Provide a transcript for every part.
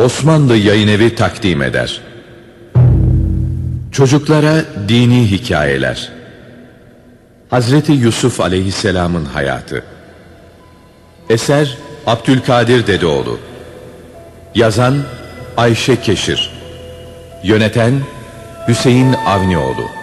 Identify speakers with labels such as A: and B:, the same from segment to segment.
A: Osmanlı Yayınevi takdim eder. Çocuklara dini hikayeler. Hazreti Yusuf Aleyhisselam'ın hayatı. Eser Abdülkadir Dedeoğlu. Yazan Ayşe Keşir. Yöneten Hüseyin Avnioğlu.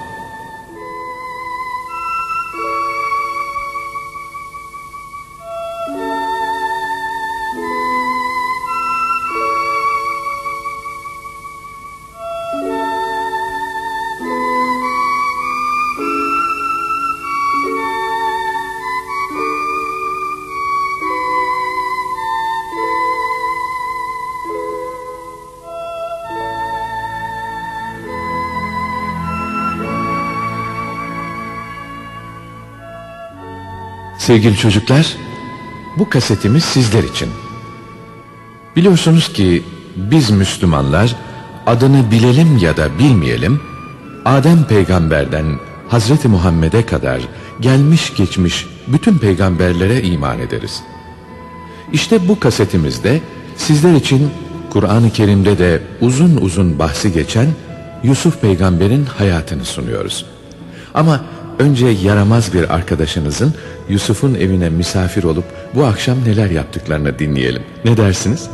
A: Sevgili çocuklar, bu kasetimiz sizler için. Biliyorsunuz ki biz Müslümanlar adını bilelim ya da bilmeyelim Adem peygamberden Hazreti Muhammed'e kadar gelmiş geçmiş bütün peygamberlere iman ederiz. İşte bu kasetimizde sizler için Kur'an-ı Kerim'de de uzun uzun bahsi geçen Yusuf peygamberin hayatını sunuyoruz. Ama önce yaramaz bir arkadaşınızın Yusuf'un evine misafir olup bu akşam neler yaptıklarını dinleyelim. Ne dersiniz?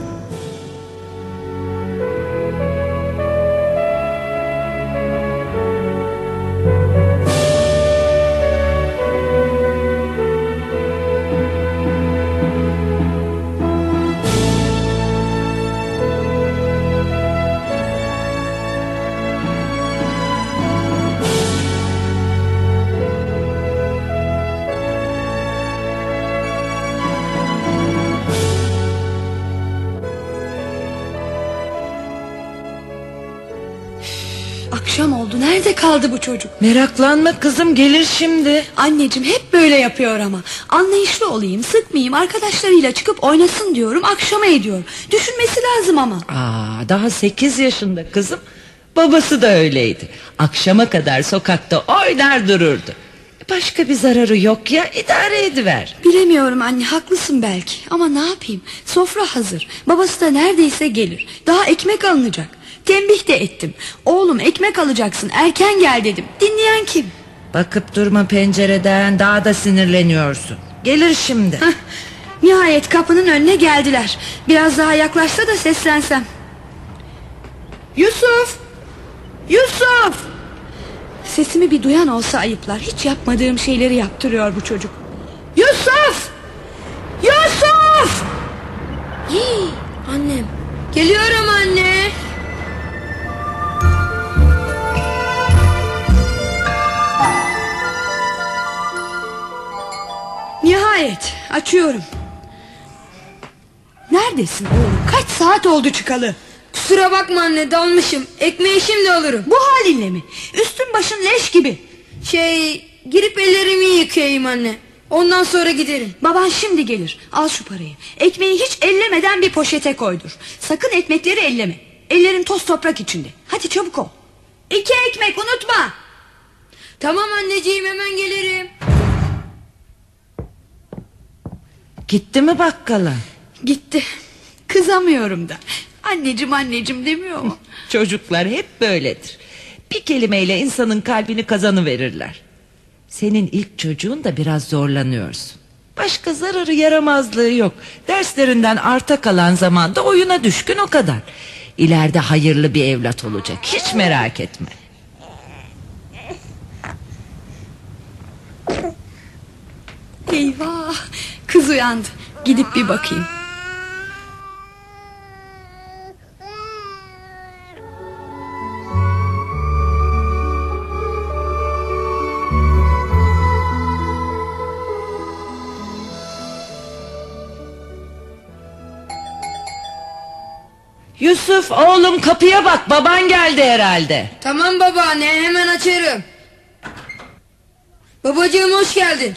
B: Oldu nerede kaldı bu çocuk
C: Meraklanma kızım gelir şimdi.
B: Anneciğim hep böyle yapıyor ama Anlayışlı olayım sıkmayayım arkadaşlarıyla çıkıp oynasın diyorum Akşama ediyor Düşünmesi lazım ama
C: Aa, daha sekiz yaşında kızım. Babası da öyleydi. Akşama kadar sokakta oynar dururdu. Başka bir zararı yok ya idare ediver.
B: Bilemiyorum anne haklısın belki Ama ne yapayım sofra hazır Babası da neredeyse gelir Daha ekmek alınacak Tembih de ettim. Oğlum ekmek alacaksın erken gel dedim. Dinleyen kim?
C: Bakıp durma pencereden daha da sinirleniyorsun. Gelir şimdi.
B: Nihayet kapının önüne geldiler. Biraz daha yaklaşsa da seslensem. Yusuf! Yusuf! Sesimi bir duyan olsa ayıplar. Hiç yapmadığım şeyleri yaptırıyor bu çocuk. Yusuf! Yusuf!
D: Hii, annem. Geliyorum anne.
B: Nihayet açıyorum. Neredesin oğlum? Kaç saat oldu çıkalı?
D: Kusura bakma anne dalmışım. Ekmeği şimdi alırım.
B: Bu halinle mi? Üstün başın leş gibi.
D: Şey girip ellerimi yıkayayım anne. Ondan sonra giderim.
B: Baban şimdi gelir. Al şu parayı. Ekmeği hiç ellemeden bir poşete koydur. Sakın ekmekleri elleme. Ellerin toz toprak içinde. Hadi çabuk ol. İki ekmek unutma.
D: Tamam anneciğim hemen gelirim.
C: Gitti mi bakkala?
B: Gitti Kızamıyorum da Anneciğim anneciğim demiyor mu
C: Çocuklar hep böyledir. Bir kelimeyle insanın kalbini kazanıverirler. Senin ilk çocuğun da biraz zorlanıyorsun. Başka zararı yaramazlığı yok. Derslerinden arta kalan zamanda oyuna düşkün o kadar. İleride hayırlı bir evlat olacak. Hiç merak etme.
B: Eyvah kız uyandı Gidip bir bakayım
C: Yusuf oğlum kapıya bak baban geldi herhalde.
D: Tamam babaanne hemen açarım. Babacığım hoş geldin.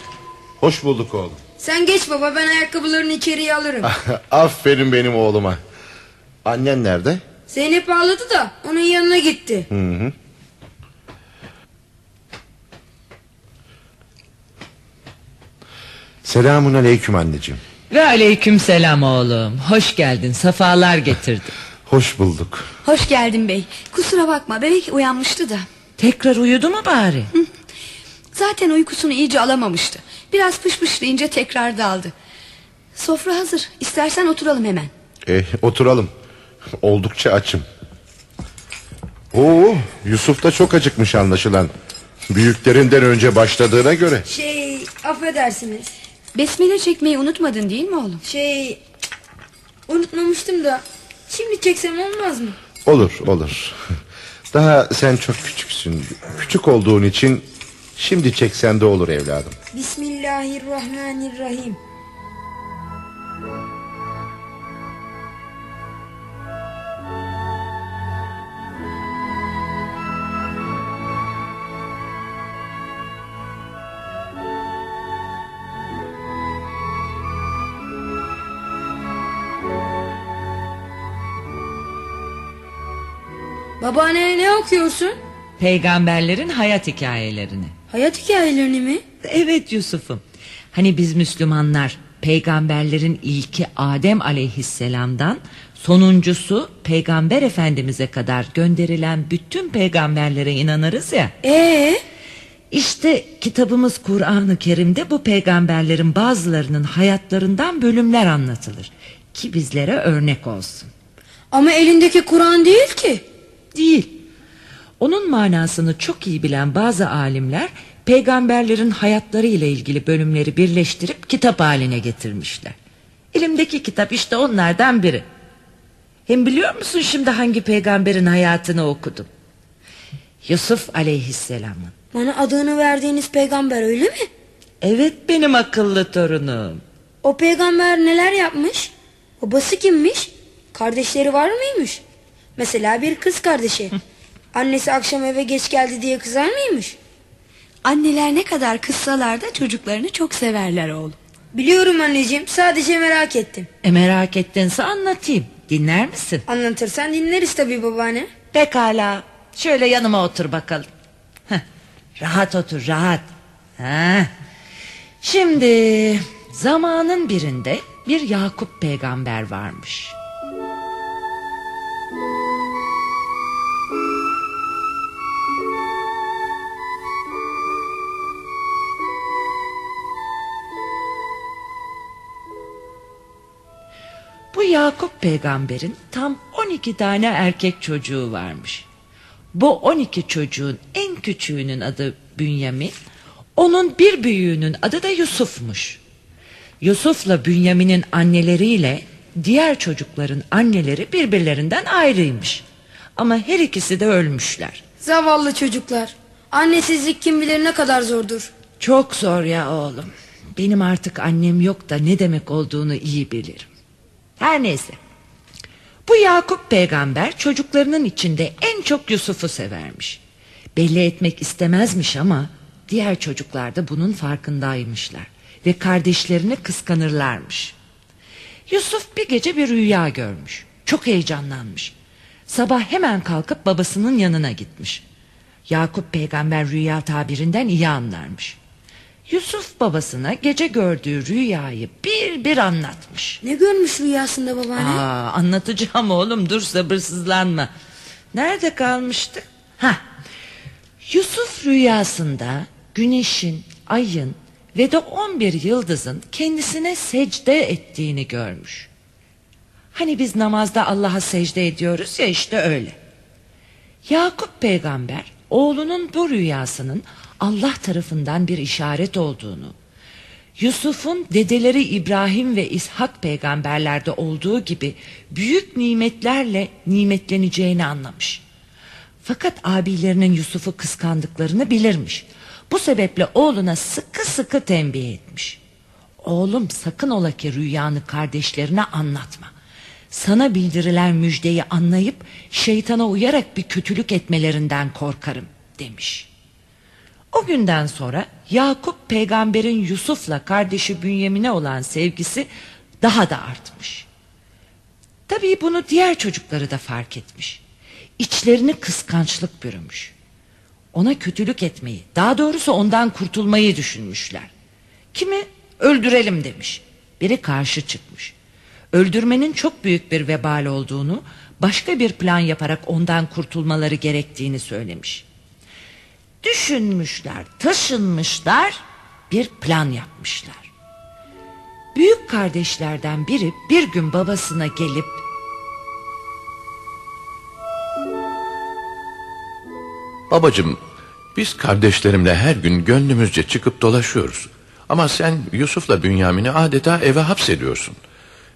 E: Hoş bulduk oğlum.
D: Sen geç baba ben ayakkabılarını içeriye alırım.
E: Aferin benim oğluma. Annen nerede?
D: Zeynep ağladı da onun yanına gitti.
E: Hı hı. Selamun aleyküm anneciğim.
C: Ve aleyküm selam oğlum. Hoş geldin. Safalar getirdin.
E: Hoş bulduk.
B: Hoş geldin bey. Kusura bakma bebek uyanmıştı da.
C: Tekrar uyudu mu bari?
B: Zaten uykusunu iyice alamamıştı. Biraz pışpışlayınca tekrar daldı. Sofra hazır. İstersen oturalım hemen.
E: E, oturalım. Oldukça açım. Oo, Yusuf da çok acıkmış anlaşılan. Büyüklerinden önce başladığına göre.
D: Şey affedersiniz.
B: Besmele çekmeyi unutmadın değil mi oğlum?
D: Şey unutmamıştım da. Şimdi çeksem olmaz mı?
E: Olur olur. Daha sen çok küçüksün. Küçük olduğun için şimdi çeksen de olur evladım.
D: Bismillahirrahmanirrahim. Babaanne ne okuyorsun?
C: Peygamberlerin hayat hikayelerini.
D: Hayat hikayelerini mi?
C: Evet Yusuf'um. Hani biz Müslümanlar peygamberlerin ilki Adem aleyhisselamdan sonuncusu peygamber efendimize kadar gönderilen bütün peygamberlere inanırız ya.
D: Ee,
C: İşte kitabımız Kur'an-ı Kerim'de bu peygamberlerin bazılarının hayatlarından bölümler anlatılır. Ki bizlere örnek olsun.
D: ama elindeki Kur'an değil ki.
C: Değil. Onun manasını çok iyi bilen bazı alimler peygamberlerin hayatları ile ilgili bölümleri birleştirip kitap haline getirmişler. Elimdeki kitap işte onlardan biri. Hem biliyor musun şimdi hangi peygamberin hayatını okudum? Yusuf aleyhisselamın.
D: Bana adını verdiğiniz peygamber öyle mi?
C: Evet benim akıllı torunum.
D: O peygamber neler yapmış? Babası kimmiş? Kardeşleri var mıymış? Mesela bir kız kardeşi. Annesi akşam eve geç geldi diye kızar mıymış?
B: Anneler ne kadar kızsalar da çocuklarını çok severler oğlum.
D: Biliyorum anneciğim sadece merak ettim.
C: E merak ettinse anlatayım. Dinler misin?
D: Anlatırsan dinleriz tabii babaanne.
C: Pekala. Şöyle yanıma otur bakalım. Heh, rahat otur rahat. Heh. Şimdi zamanın birinde bir Yakup peygamber varmış. Yakup peygamberin tam 12 tane erkek çocuğu varmış. Bu 12 çocuğun en küçüğünün adı Bünyamin, onun bir büyüğünün adı da Yusuf'muş. Yusuf'la Bünyamin'in anneleriyle diğer çocukların anneleri birbirlerinden ayrıymış. Ama her ikisi de ölmüşler.
D: Zavallı çocuklar. Annesizlik kim bilir ne kadar zordur.
C: Çok zor ya oğlum. Benim artık annem yok da ne demek olduğunu iyi bilirim. Her neyse. Bu Yakup peygamber çocuklarının içinde en çok Yusuf'u severmiş. Belli etmek istemezmiş ama diğer çocuklar da bunun farkındaymışlar. Ve kardeşlerini kıskanırlarmış. Yusuf bir gece bir rüya görmüş. Çok heyecanlanmış. Sabah hemen kalkıp babasının yanına gitmiş. Yakup peygamber rüya tabirinden iyi anlarmış. Yusuf babasına gece gördüğü rüyayı bir bir anlatmış.
D: Ne görmüş rüyasında babaanne?
C: Aa, anlatacağım oğlum dur sabırsızlanma. Nerede kalmıştı? Ha. Yusuf rüyasında güneşin, ayın ve de 11 yıldızın kendisine secde ettiğini görmüş. Hani biz namazda Allah'a secde ediyoruz ya işte öyle. Yakup peygamber oğlunun bu rüyasının Allah tarafından bir işaret olduğunu, Yusuf'un dedeleri İbrahim ve İshak peygamberlerde olduğu gibi büyük nimetlerle nimetleneceğini anlamış. Fakat abilerinin Yusuf'u kıskandıklarını bilirmiş. Bu sebeple oğluna sıkı sıkı tembih etmiş. Oğlum sakın ola ki rüyanı kardeşlerine anlatma. Sana bildirilen müjdeyi anlayıp şeytana uyarak bir kötülük etmelerinden korkarım demiş. O günden sonra Yakup peygamberin Yusuf'la kardeşi Bünyamin'e olan sevgisi daha da artmış. Tabii bunu diğer çocukları da fark etmiş. İçlerini kıskançlık bürümüş. Ona kötülük etmeyi, daha doğrusu ondan kurtulmayı düşünmüşler. Kimi öldürelim demiş. Biri karşı çıkmış. Öldürmenin çok büyük bir vebal olduğunu, Başka bir plan yaparak ondan kurtulmaları gerektiğini söylemiş. Düşünmüşler, taşınmışlar, bir plan yapmışlar. Büyük kardeşlerden biri bir gün babasına gelip
A: Babacım, biz kardeşlerimle her gün gönlümüzce çıkıp dolaşıyoruz. Ama sen Yusuf'la Bünyamin'i adeta eve hapsediyorsun.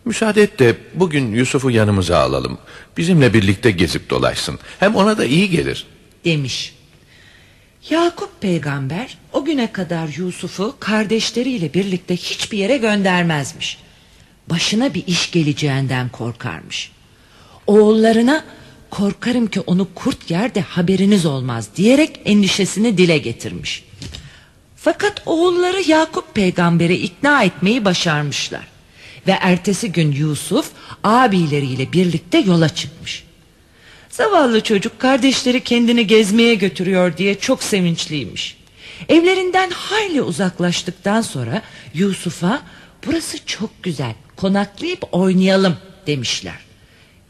A: Müsaade et de bugün Yusuf'u yanımıza alalım. Bizimle birlikte gezip dolaşsın. Hem ona da iyi gelir.
C: demiş. Yakup peygamber o güne kadar Yusuf'u kardeşleriyle birlikte hiçbir yere göndermezmiş. Başına bir iş geleceğinden korkarmış. Oğullarına korkarım ki onu kurt yer de haberiniz olmaz diyerek endişesini dile getirmiş. Fakat oğulları Yakup peygamberi ikna etmeyi başarmışlar. Ve ertesi gün Yusuf abileriyle birlikte yola çıkmış. Zavallı çocuk kardeşleri kendini gezmeye götürüyor diye çok sevinçliymiş. Evlerinden hayli uzaklaştıktan sonra Yusuf'a burası çok güzel konaklayıp oynayalım demişler.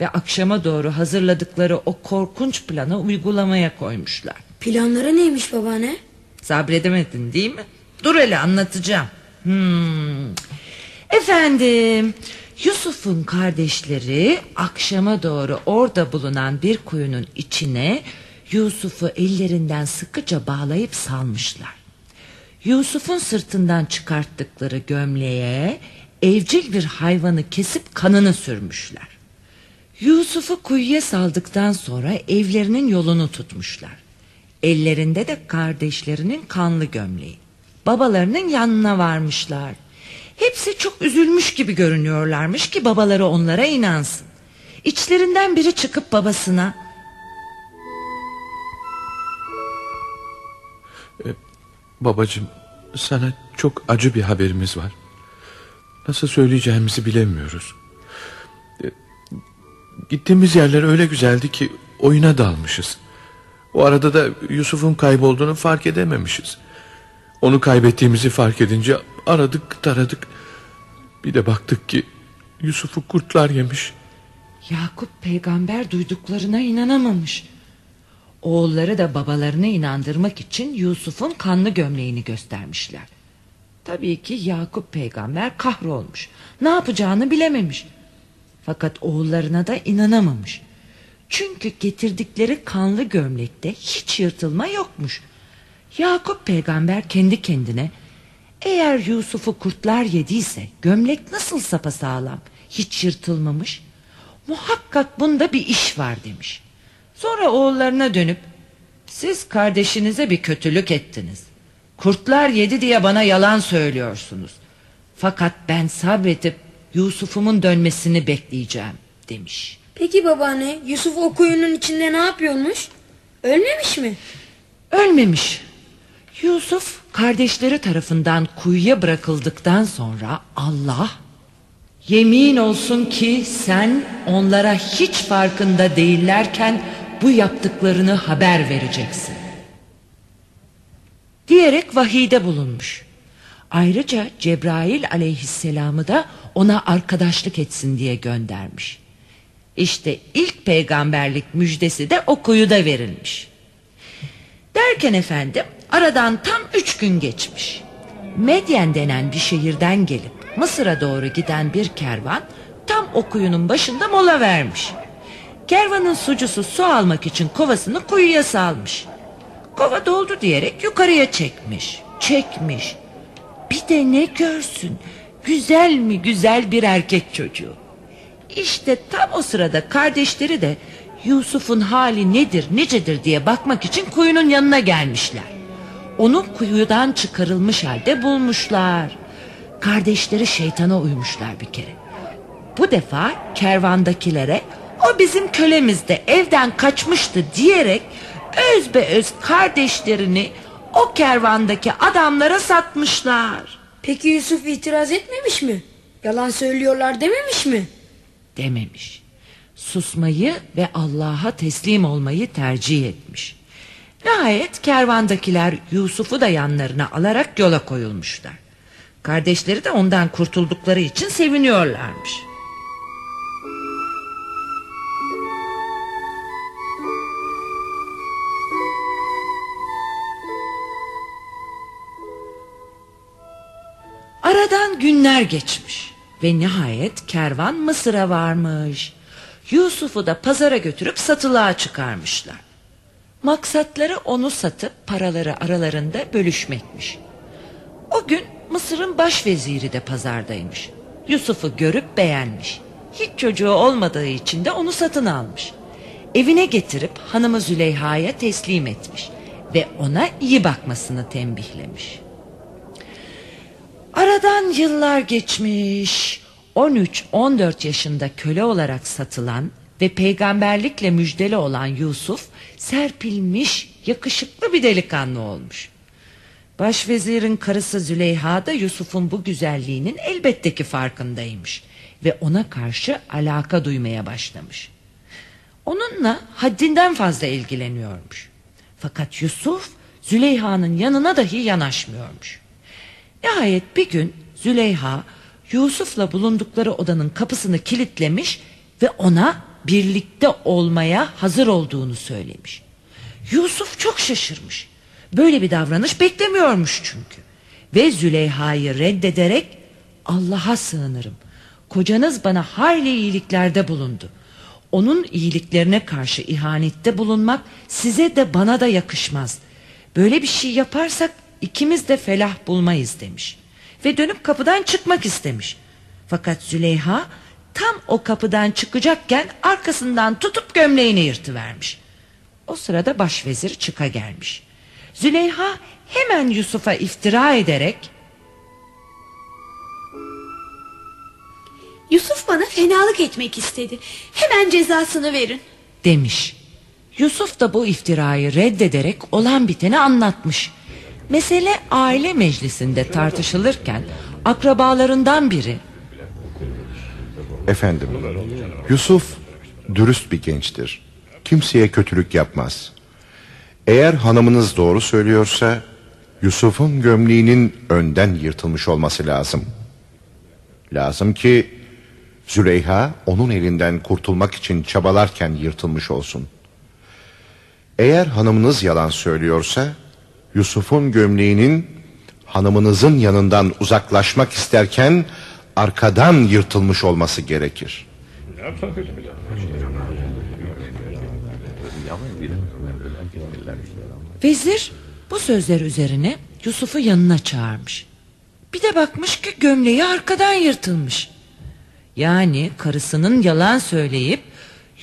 C: Ve akşama doğru hazırladıkları o korkunç planı uygulamaya koymuşlar.
D: Planları neymiş babaanne?
C: Sabredemedin değil mi? Dur hele anlatacağım. Hmm. Efendim Yusuf'un kardeşleri akşama doğru orada bulunan bir kuyunun içine Yusuf'u ellerinden sıkıca bağlayıp salmışlar. Yusuf'un sırtından çıkarttıkları gömleğe evcil bir hayvanı kesip kanını sürmüşler. Yusuf'u kuyuya saldıktan sonra evlerinin yolunu tutmuşlar. Ellerinde de kardeşlerinin kanlı gömleği. Babalarının yanına varmışlar. Hepsi çok üzülmüş gibi görünüyorlarmış ki babaları onlara inansın. İçlerinden biri çıkıp babasına
A: Babacım, sana çok acı bir haberimiz var. Nasıl söyleyeceğimizi bilemiyoruz. E, Gittiğimiz yerler öyle güzeldi ki oyuna dalmışız. O arada da Yusuf'un kaybolduğunu fark edememişiz. Onu kaybettiğimizi fark edince aradık taradık. Bir de baktık ki Yusuf'u kurtlar yemiş.
C: Yakup peygamber duyduklarına inanamamış. Oğulları da babalarını inandırmak için Yusuf'un kanlı gömleğini göstermişler. Tabii ki Yakup peygamber kahrolmuş. Ne yapacağını bilememiş. Fakat oğullarına da inanamamış. Çünkü getirdikleri kanlı gömlekte hiç yırtılma yokmuş. Yakup peygamber kendi kendine eğer Yusuf'u kurtlar yediyse gömlek nasıl sapasağlam hiç yırtılmamış muhakkak bunda bir iş var demiş. Sonra oğullarına dönüp siz kardeşinize bir kötülük ettiniz. Kurtlar yedi diye bana yalan söylüyorsunuz. Fakat ben sabredip Yusuf'umun dönmesini bekleyeceğim demiş.
D: Peki babaanne Yusuf o kuyunun içinde ne yapıyormuş? Ölmemiş mi?
C: Ölmemiş. Yusuf kardeşleri tarafından kuyuya bırakıldıktan sonra Allah yemin olsun ki sen onlara hiç farkında değillerken bu yaptıklarını haber vereceksin. Diyerek vahide bulunmuş. Ayrıca Cebrail aleyhisselamı da ona arkadaşlık etsin diye göndermiş. İşte ilk peygamberlik müjdesi de o kuyuda verilmiş. Derken efendim aradan tam üç gün geçmiş. Medyen denen bir şehirden gelip Mısır'a doğru giden bir kervan tam o kuyunun başında mola vermiş. Kervanın sucusu su almak için kovasını kuyuya salmış. Kova doldu diyerek yukarıya çekmiş. Çekmiş. Bir de ne görsün güzel mi güzel bir erkek çocuğu. İşte tam o sırada kardeşleri de Yusuf'un hali nedir nicedir diye bakmak için kuyunun yanına gelmişler. Onu kuyudan çıkarılmış halde bulmuşlar. Kardeşleri şeytana uymuşlar bir kere. Bu defa kervandakilere o bizim kölemizde evden kaçmıştı diyerek öz be öz kardeşlerini o kervandaki adamlara satmışlar.
D: Peki Yusuf itiraz etmemiş mi? Yalan söylüyorlar dememiş mi?
C: Dememiş. Susmayı ve Allah'a teslim olmayı tercih etmiş. Nihayet kervandakiler Yusuf'u da yanlarına alarak yola koyulmuşlar. Kardeşleri de ondan kurtuldukları için seviniyorlarmış. Aradan günler geçmiş ve nihayet kervan Mısır'a varmış. Yusuf'u da pazara götürüp satılığa çıkarmışlar. Maksatları onu satıp paraları aralarında bölüşmekmiş. O gün Mısır'ın başveziri de pazardaymış. Yusuf'u görüp beğenmiş. Hiç çocuğu olmadığı için de onu satın almış. Evine getirip hanımı Züleyha'ya teslim etmiş ve ona iyi bakmasını tembihlemiş. Aradan yıllar geçmiş. 13-14 yaşında köle olarak satılan ve peygamberlikle müjdeli olan Yusuf serpilmiş, yakışıklı bir delikanlı olmuş. Başvezirin karısı Züleyha da Yusuf'un bu güzelliğinin elbette ki farkındaymış ve ona karşı alaka duymaya başlamış. Onunla haddinden fazla ilgileniyormuş. Fakat Yusuf Züleyha'nın yanına dahi yanaşmıyormuş. Nihayet bir gün Züleyha Yusuf'la bulundukları odanın kapısını kilitlemiş ve ona birlikte olmaya hazır olduğunu söylemiş. Yusuf çok şaşırmış. Böyle bir davranış beklemiyormuş çünkü. Ve Züleyha'yı reddederek Allah'a sığınırım. Kocanız bana hayli iyiliklerde bulundu. Onun iyiliklerine karşı ihanette bulunmak size de bana da yakışmaz. Böyle bir şey yaparsak ikimiz de felah bulmayız demiş. Ve dönüp kapıdan çıkmak istemiş. Fakat Züleyha tam o kapıdan çıkacakken arkasından tutup gömleğini yırtıvermiş. O sırada başvezir çıka gelmiş. Züleyha hemen Yusuf'a iftira ederek
B: Yusuf bana fenalık etmek istedi. Hemen cezasını verin.
C: demiş. Yusuf da bu iftirayı reddederek olan biteni anlatmış. Mesele aile meclisinde tartışılırken akrabalarından biri
E: Efendim, Yusuf dürüst bir gençtir. Kimseye kötülük yapmaz. Eğer hanımınız doğru söylüyorsa Yusuf'un gömleğinin önden yırtılmış olması lazım. Lazım ki Züleyha onun elinden kurtulmak için çabalarken yırtılmış olsun. Eğer hanımınız yalan söylüyorsa Yusuf'un gömleğinin hanımınızın yanından uzaklaşmak isterken arkadan yırtılmış olması gerekir.
C: Vezir bu sözler üzerine Yusuf'u yanına çağırmış. Bir de bakmış ki gömleği arkadan yırtılmış. Yani karısının yalan söyleyip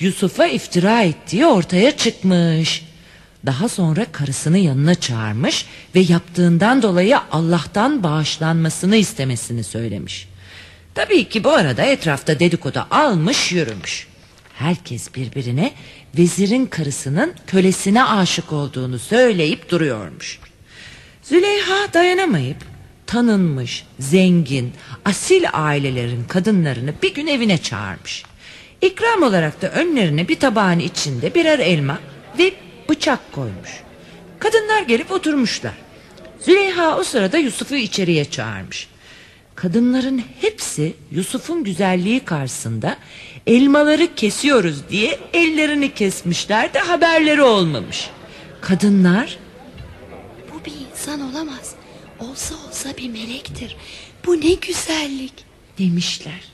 C: Yusuf'a iftira ettiği ortaya çıkmış. Daha sonra karısını yanına çağırmış ve yaptığından dolayı Allah'tan bağışlanmasını istemesini söylemiş. Tabii ki bu arada etrafta dedikodu almış yürümüş. Herkes birbirine vezirin karısının kölesine aşık olduğunu söyleyip duruyormuş. Züleyha dayanamayıp tanınmış, zengin, asil ailelerin kadınlarını bir gün evine çağırmış. İkram olarak da önlerine bir tabağın içinde birer elma ve bıçak koymuş. Kadınlar gelip oturmuşlar. Züleyha o sırada Yusuf'u içeriye çağırmış. Kadınların hepsi Yusuf'un güzelliği karşısında elmaları kesiyoruz diye ellerini kesmişler de haberleri olmamış. Kadınlar
B: Bu bir insan olamaz. Olsa olsa bir melektir. Bu ne güzellik.
C: demişler.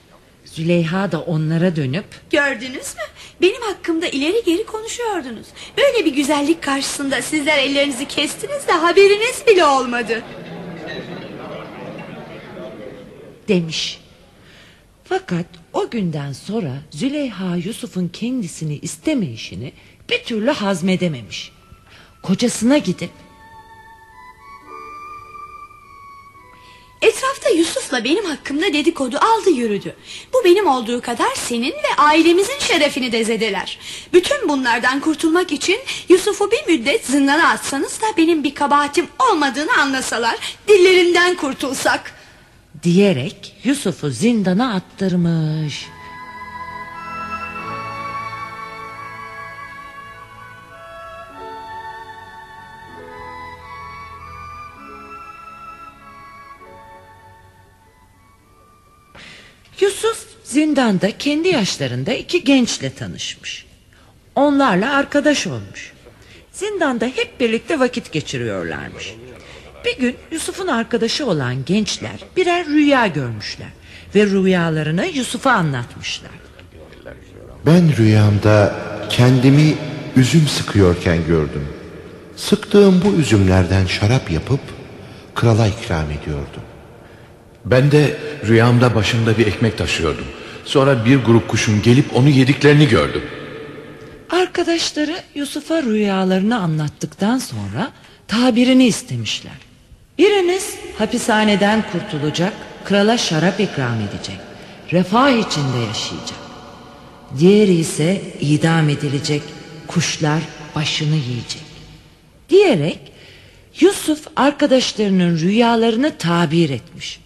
C: Züleyha da onlara dönüp
B: Gördünüz mü? Benim hakkımda ileri geri konuşuyordunuz. Böyle bir güzellik karşısında sizler ellerinizi kestiniz de haberiniz bile olmadı.
C: Demiş. Fakat o günden sonra Züleyha Yusuf'un kendisini istemeyişini bir türlü hazmedememiş. Kocasına gidip
B: Etrafta Yusuf'la benim hakkımda dedikodu aldı yürüdü. Bu benim olduğu kadar senin ve ailemizin şerefini de zedeler. Bütün bunlardan kurtulmak için Yusuf'u bir müddet zindana atsanız da benim bir kabahatim olmadığını anlasalar, dillerinden kurtulsak.
C: Diyerek Yusuf'u zindana attırmış. Yusuf zindanda kendi yaşlarında iki gençle tanışmış. Onlarla arkadaş olmuş. Zindanda hep birlikte vakit geçiriyorlarmış. Bir gün Yusuf'un arkadaşı olan gençler birer rüya görmüşler. Ve rüyalarını Yusuf'a anlatmışlar.
E: Ben rüyamda kendimi üzüm sıkıyorken gördüm. Sıktığım bu üzümlerden şarap yapıp krala ikram ediyordum.
A: Ben de rüyamda başımda bir ekmek taşıyordum. Sonra bir grup kuşun gelip onu yediklerini gördüm.
C: Arkadaşları Yusuf'a rüyalarını anlattıktan sonra tabirini istemişler. Biriniz hapishaneden kurtulacak, krala şarap ikram edecek, refah içinde yaşayacak. Diğeri ise idam edilecek, kuşlar başını yiyecek. Diyerek Yusuf arkadaşlarının rüyalarını tabir etmiş.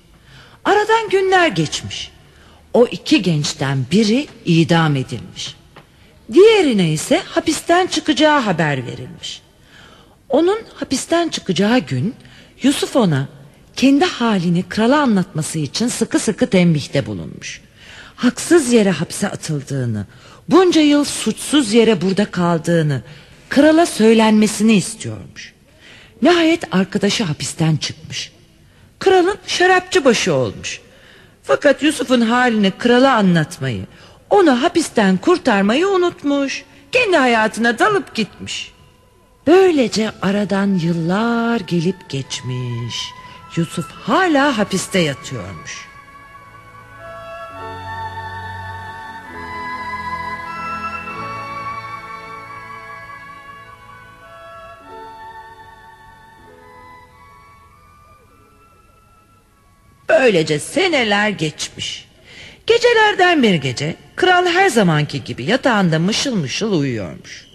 C: Aradan günler geçmiş. O iki gençten biri idam edilmiş. Diğerine ise hapisten çıkacağı haber verilmiş. Onun hapisten çıkacağı gün Yusuf ona kendi halini krala anlatması için sıkı sıkı tembihte bulunmuş. Haksız yere hapse atıldığını, bunca yıl suçsuz yere burada kaldığını krala söylenmesini istiyormuş. Nihayet arkadaşı hapisten çıkmış. Kralın şarapçı başı olmuş. Fakat Yusuf'un halini krala anlatmayı, onu hapisten kurtarmayı unutmuş. Kendi hayatına dalıp gitmiş. Böylece aradan yıllar gelip geçmiş. Yusuf hala hapiste yatıyormuş. Böylece seneler geçmiş. Gecelerden bir gece kral her zamanki gibi yatağında mışıl mışıl uyuyormuş.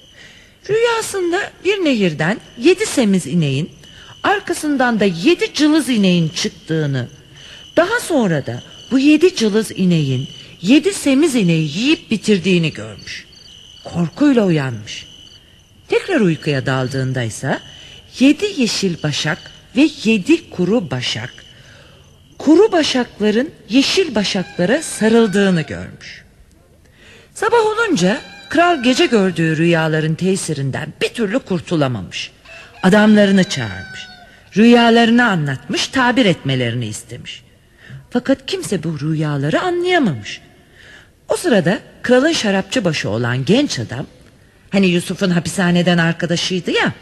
C: Rüyasında bir nehirden yedi semiz ineğin arkasından da yedi cılız ineğin çıktığını daha sonra da bu yedi cılız ineğin yedi semiz ineği yiyip bitirdiğini görmüş. Korkuyla uyanmış. Tekrar uykuya daldığında ise yedi yeşil başak ve yedi kuru başak kuru başakların yeşil başaklara sarıldığını görmüş. Sabah olunca kral gece gördüğü rüyaların tesirinden bir türlü kurtulamamış. Adamlarını çağırmış. Rüyalarını anlatmış, tabir etmelerini istemiş. Fakat kimse bu rüyaları anlayamamış. O sırada kralın şarapçı başı olan genç adam, hani Yusuf'un hapishaneden arkadaşıydı ya,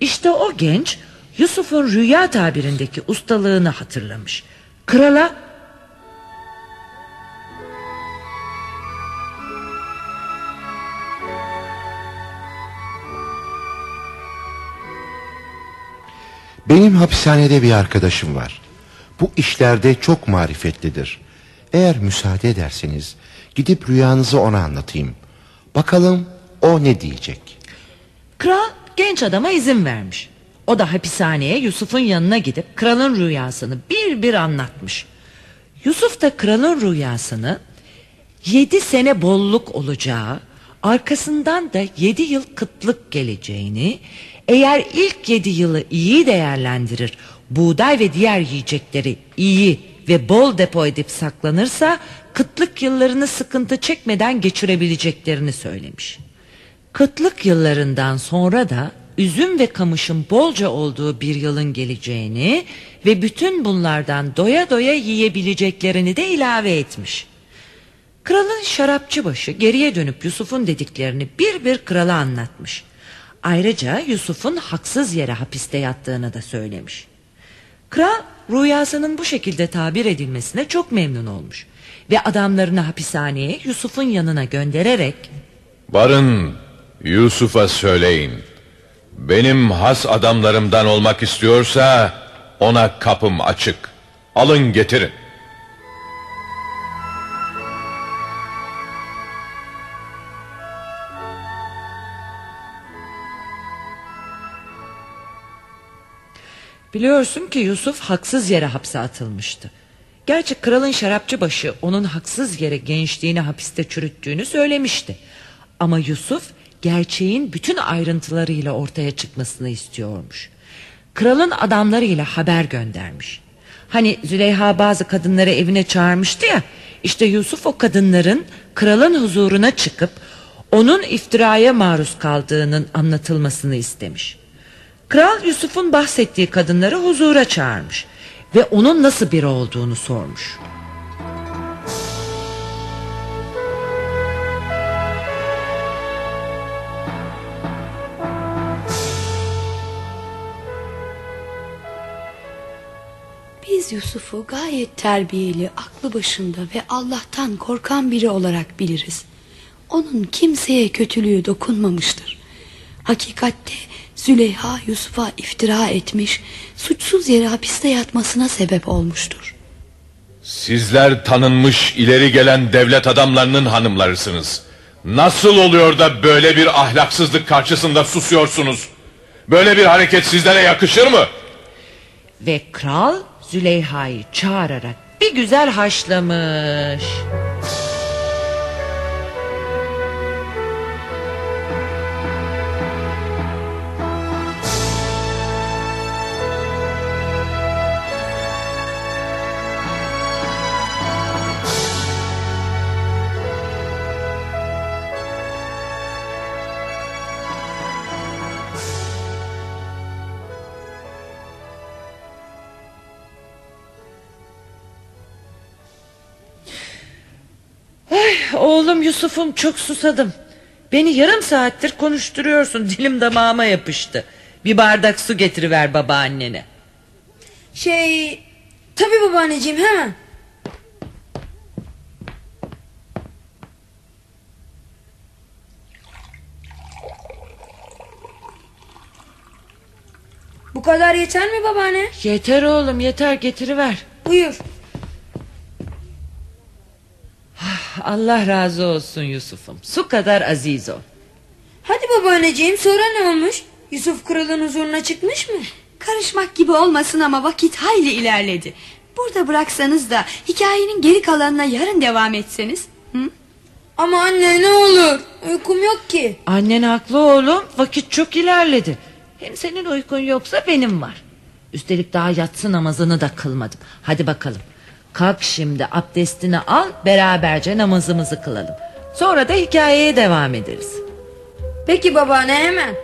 C: işte o genç Yusuf'un rüya tabirindeki ustalığını hatırlamış. Krala
E: Benim hapishanede bir arkadaşım var. Bu işlerde çok marifetlidir. Eğer müsaade ederseniz gidip rüyanızı ona anlatayım. Bakalım o ne diyecek.
C: Kral genç adama izin vermiş. O da hapishaneye Yusuf'un yanına gidip kralın rüyasını bir bir anlatmış. Yusuf da kralın rüyasını yedi sene bolluk olacağı, arkasından da yedi yıl kıtlık geleceğini, eğer ilk yedi yılı iyi değerlendirir, buğday ve diğer yiyecekleri iyi ve bol depo edip saklanırsa, kıtlık yıllarını sıkıntı çekmeden geçirebileceklerini söylemiş. Kıtlık yıllarından sonra da üzüm ve kamışın bolca olduğu bir yılın geleceğini ve bütün bunlardan doya doya yiyebileceklerini de ilave etmiş. Kralın şarapçı başı geriye dönüp Yusuf'un dediklerini bir bir krala anlatmış. Ayrıca Yusuf'un haksız yere hapiste yattığını da söylemiş. Kral rüyasının bu şekilde tabir edilmesine çok memnun olmuş. Ve adamlarını hapishaneye Yusuf'un yanına göndererek...
A: Varın Yusuf'a söyleyin. Benim has adamlarımdan olmak istiyorsa ona kapım açık. Alın getirin.
C: Biliyorsun ki Yusuf haksız yere hapse atılmıştı. Gerçi kralın şarapçı başı onun haksız yere gençliğini hapiste çürüttüğünü söylemişti. Ama Yusuf gerçeğin bütün ayrıntılarıyla ortaya çıkmasını istiyormuş. Kralın adamlarıyla haber göndermiş. Hani Züleyha bazı kadınları evine çağırmıştı ya. İşte Yusuf o kadınların kralın huzuruna çıkıp onun iftiraya maruz kaldığının anlatılmasını istemiş. Kral Yusuf'un bahsettiği kadınları huzura çağırmış ve onun nasıl biri olduğunu sormuş.
B: Biz Yusuf'u gayet terbiyeli, aklı başında ve Allah'tan korkan biri olarak biliriz. Onun kimseye kötülüğü dokunmamıştır. Hakikatte Züleyha Yusuf'a iftira etmiş, suçsuz yere hapiste yatmasına sebep olmuştur.
A: Sizler tanınmış ileri gelen devlet adamlarının hanımlarısınız. Nasıl oluyor da böyle bir ahlaksızlık karşısında susuyorsunuz? Böyle bir hareket sizlere yakışır mı?
C: Ve kral Züleyha'yı çağırarak bir güzel haşlamış. Oğlum Yusuf'um çok susadım. Beni yarım saattir konuşturuyorsun. Dilim damağıma yapıştı. Bir bardak su getiriver babaannene.
D: Şey tabi babaanneciğim hemen. Bu kadar yeter mi babaanne?
C: Yeter oğlum yeter getiriver.
D: Buyur.
C: Allah razı olsun Yusuf'um. Su kadar aziz ol.
D: Hadi babaanneciğim sonra ne olmuş? Yusuf kralın huzuruna çıkmış mı?
B: Karışmak gibi olmasın ama vakit hayli ilerledi. Burada bıraksanız da hikayenin geri kalanına yarın devam etseniz. Hı?
D: Ama anne ne olur uykum yok ki.
C: Annen haklı oğlum. Vakit çok ilerledi. Hem senin uykun yoksa benim var. Üstelik daha yatsı namazını da kılmadım. Hadi bakalım. Kalk şimdi abdestini al beraberce namazımızı kılalım. Sonra da hikayeye devam ederiz.
D: Peki babaanne hemen.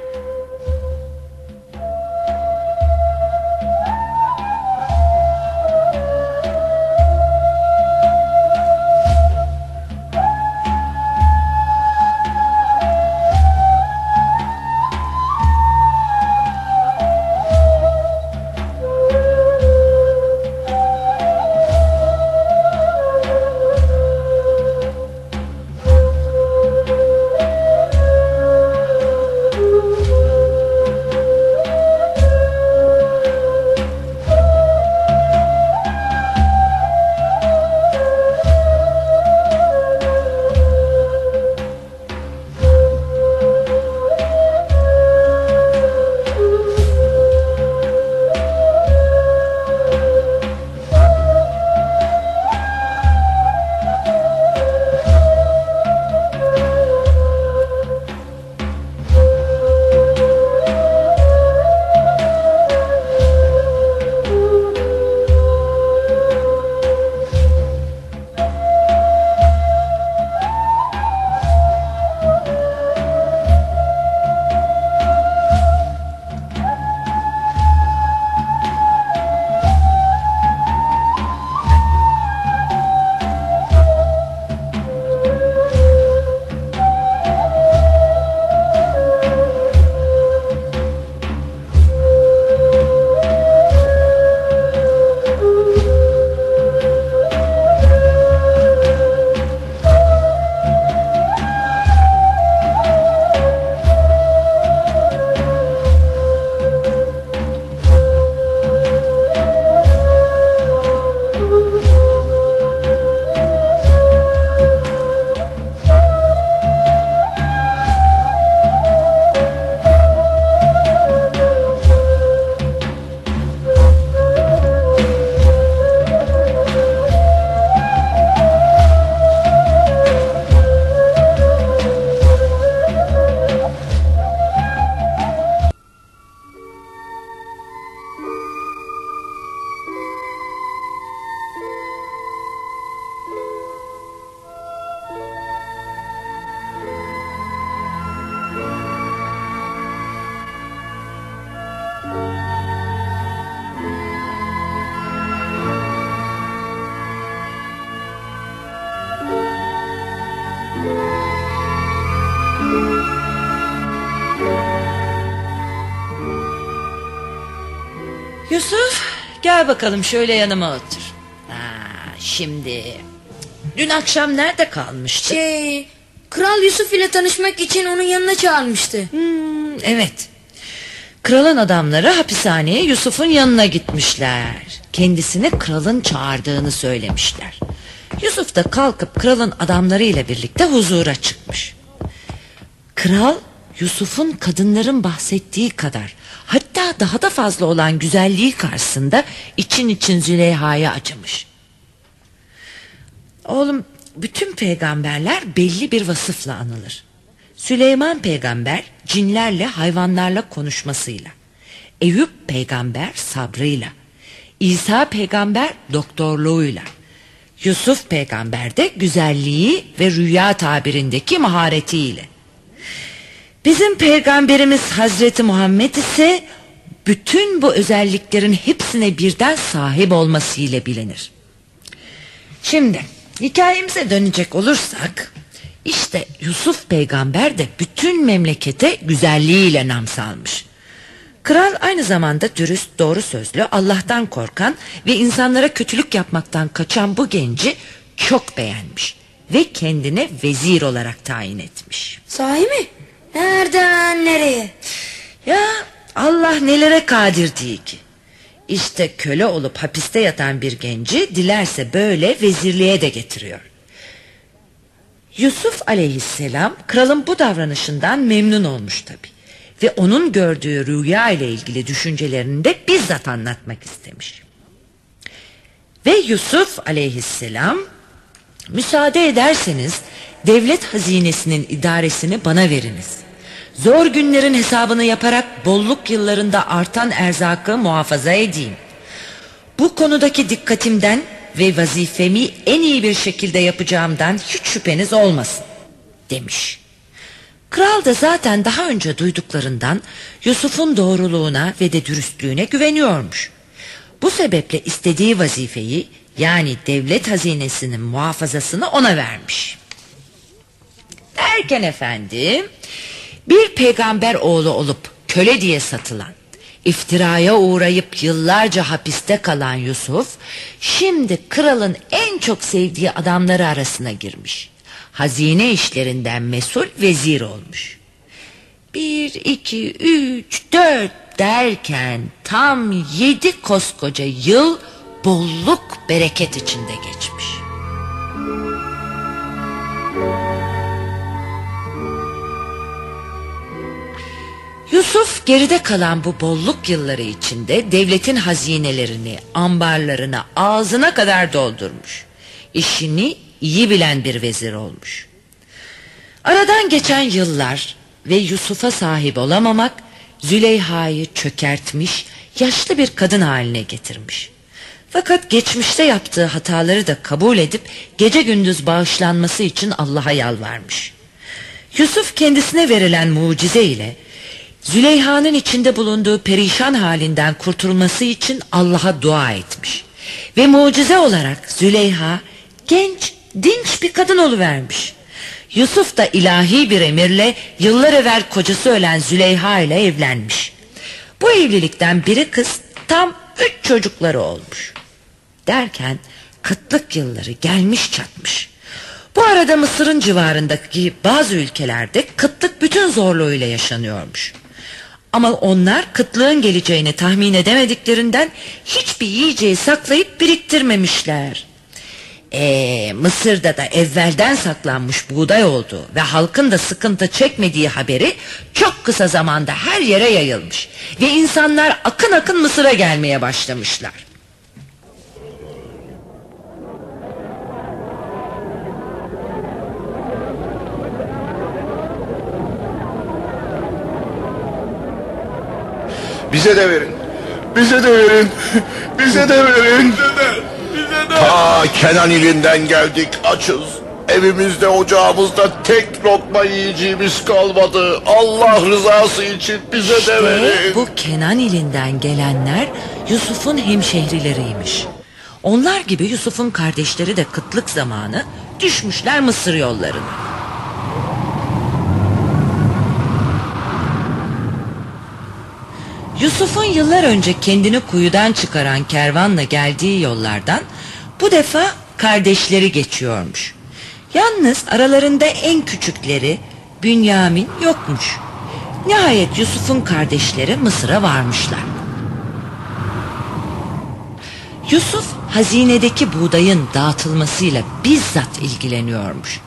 C: Gel bakalım şöyle yanıma otur. Ha, şimdi dün akşam nerede kalmıştık?
D: Şey, Kral Yusuf ile tanışmak için onun yanına çağırmıştı.
C: Hmm, evet. Kralın adamları hapishaneye Yusuf'un yanına gitmişler. Kendisini kralın çağırdığını söylemişler. Yusuf da kalkıp kralın adamlarıyla birlikte huzura çıkmış. Kral Yusuf'un kadınların bahsettiği kadar hatta daha da fazla olan güzelliği karşısında için için Züleyha'ya acımış. Oğlum bütün peygamberler belli bir vasıfla anılır. Süleyman peygamber cinlerle hayvanlarla konuşmasıyla. Eyüp peygamber sabrıyla. İsa peygamber doktorluğuyla. Yusuf peygamber de güzelliği ve rüya tabirindeki maharetiyle. Bizim peygamberimiz Hazreti Muhammed ise bütün bu özelliklerin hepsine birden sahip olmasıyla bilinir. Şimdi hikayemize dönecek olursak işte Yusuf peygamber de bütün memlekete güzelliğiyle nam salmış. Kral aynı zamanda dürüst, doğru sözlü, Allah'tan korkan ve insanlara kötülük yapmaktan kaçan bu genci çok beğenmiş ve kendine vezir olarak tayin etmiş.
D: Sahi mi? Nereden nereye?
C: Ya Allah nelere kadir değil ki. İşte köle olup hapiste yatan bir genci dilerse böyle vezirliğe de getiriyor. Yusuf aleyhisselam kralın bu davranışından memnun olmuş tabi. Ve onun gördüğü rüya ile ilgili düşüncelerini de bizzat anlatmak istemiş. Ve Yusuf aleyhisselam müsaade ederseniz devlet hazinesinin idaresini bana veriniz. Zor günlerin hesabını yaparak bolluk yıllarında artan erzakı muhafaza edeyim. Bu konudaki dikkatimden ve vazifemi en iyi bir şekilde yapacağımdan hiç şüpheniz olmasın demiş. Kral da zaten daha önce duyduklarından Yusuf'un doğruluğuna ve de dürüstlüğüne güveniyormuş. Bu sebeple istediği vazifeyi yani devlet hazinesinin muhafazasını ona vermiş. Derken efendim bir peygamber oğlu olup köle diye satılan iftiraya uğrayıp yıllarca hapiste kalan Yusuf şimdi kralın en çok sevdiği adamları arasına girmiş. Hazine işlerinden mesul vezir olmuş. Bir, iki, üç, dört derken tam yedi koskoca yıl bolluk bereket içinde geçmiş. Yusuf geride kalan bu bolluk yılları içinde devletin hazinelerini, ambarlarını ağzına kadar doldurmuş. İşini iyi bilen bir vezir olmuş. Aradan geçen yıllar ve Yusuf'a sahip olamamak Züleyha'yı çökertmiş, yaşlı bir kadın haline getirmiş. Fakat geçmişte yaptığı hataları da kabul edip gece gündüz bağışlanması için Allah'a yalvarmış. Yusuf kendisine verilen mucize ile Züleyha'nın içinde bulunduğu perişan halinden kurtulması için Allah'a dua etmiş. Ve mucize olarak Züleyha genç, dinç bir kadın oluvermiş. Yusuf da ilahi bir emirle yıllar evvel kocası ölen Züleyha ile evlenmiş. Bu evlilikten biri kız tam üç çocukları olmuş. Derken kıtlık yılları gelmiş çatmış. Bu arada Mısır'ın civarındaki bazı ülkelerde kıtlık bütün zorluğuyla yaşanıyormuş. Ama onlar kıtlığın geleceğini tahmin edemediklerinden hiçbir yiyeceği saklayıp biriktirmemişler. Ee, Mısır'da da evvelden saklanmış buğday olduğu ve halkın da sıkıntı çekmediği haberi çok kısa zamanda her yere yayılmış. Ve insanlar akın akın Mısır'a gelmeye başlamışlar.
F: Bize de verin. Bize de verin. Bize de verin. Ta Kenan ilinden geldik açız. Evimizde ocağımızda tek lokma yiyeceğimiz kalmadı. Allah rızası için bize de
C: İşte
F: verin.
C: bu Kenan ilinden gelenler Yusuf'un hemşehrileriymiş. Onlar gibi Yusuf'un kardeşleri de kıtlık zamanı düşmüşler Mısır yollarına. Yusuf'un yıllar önce kendini kuyudan çıkaran kervanla geldiği yollardan bu defa kardeşleri geçiyormuş. Yalnız aralarında en küçükleri Bünyamin yokmuş. Nihayet Yusuf'un kardeşleri Mısır'a varmışlar. Yusuf hazinedeki buğdayın dağıtılmasıyla bizzat ilgileniyormuş.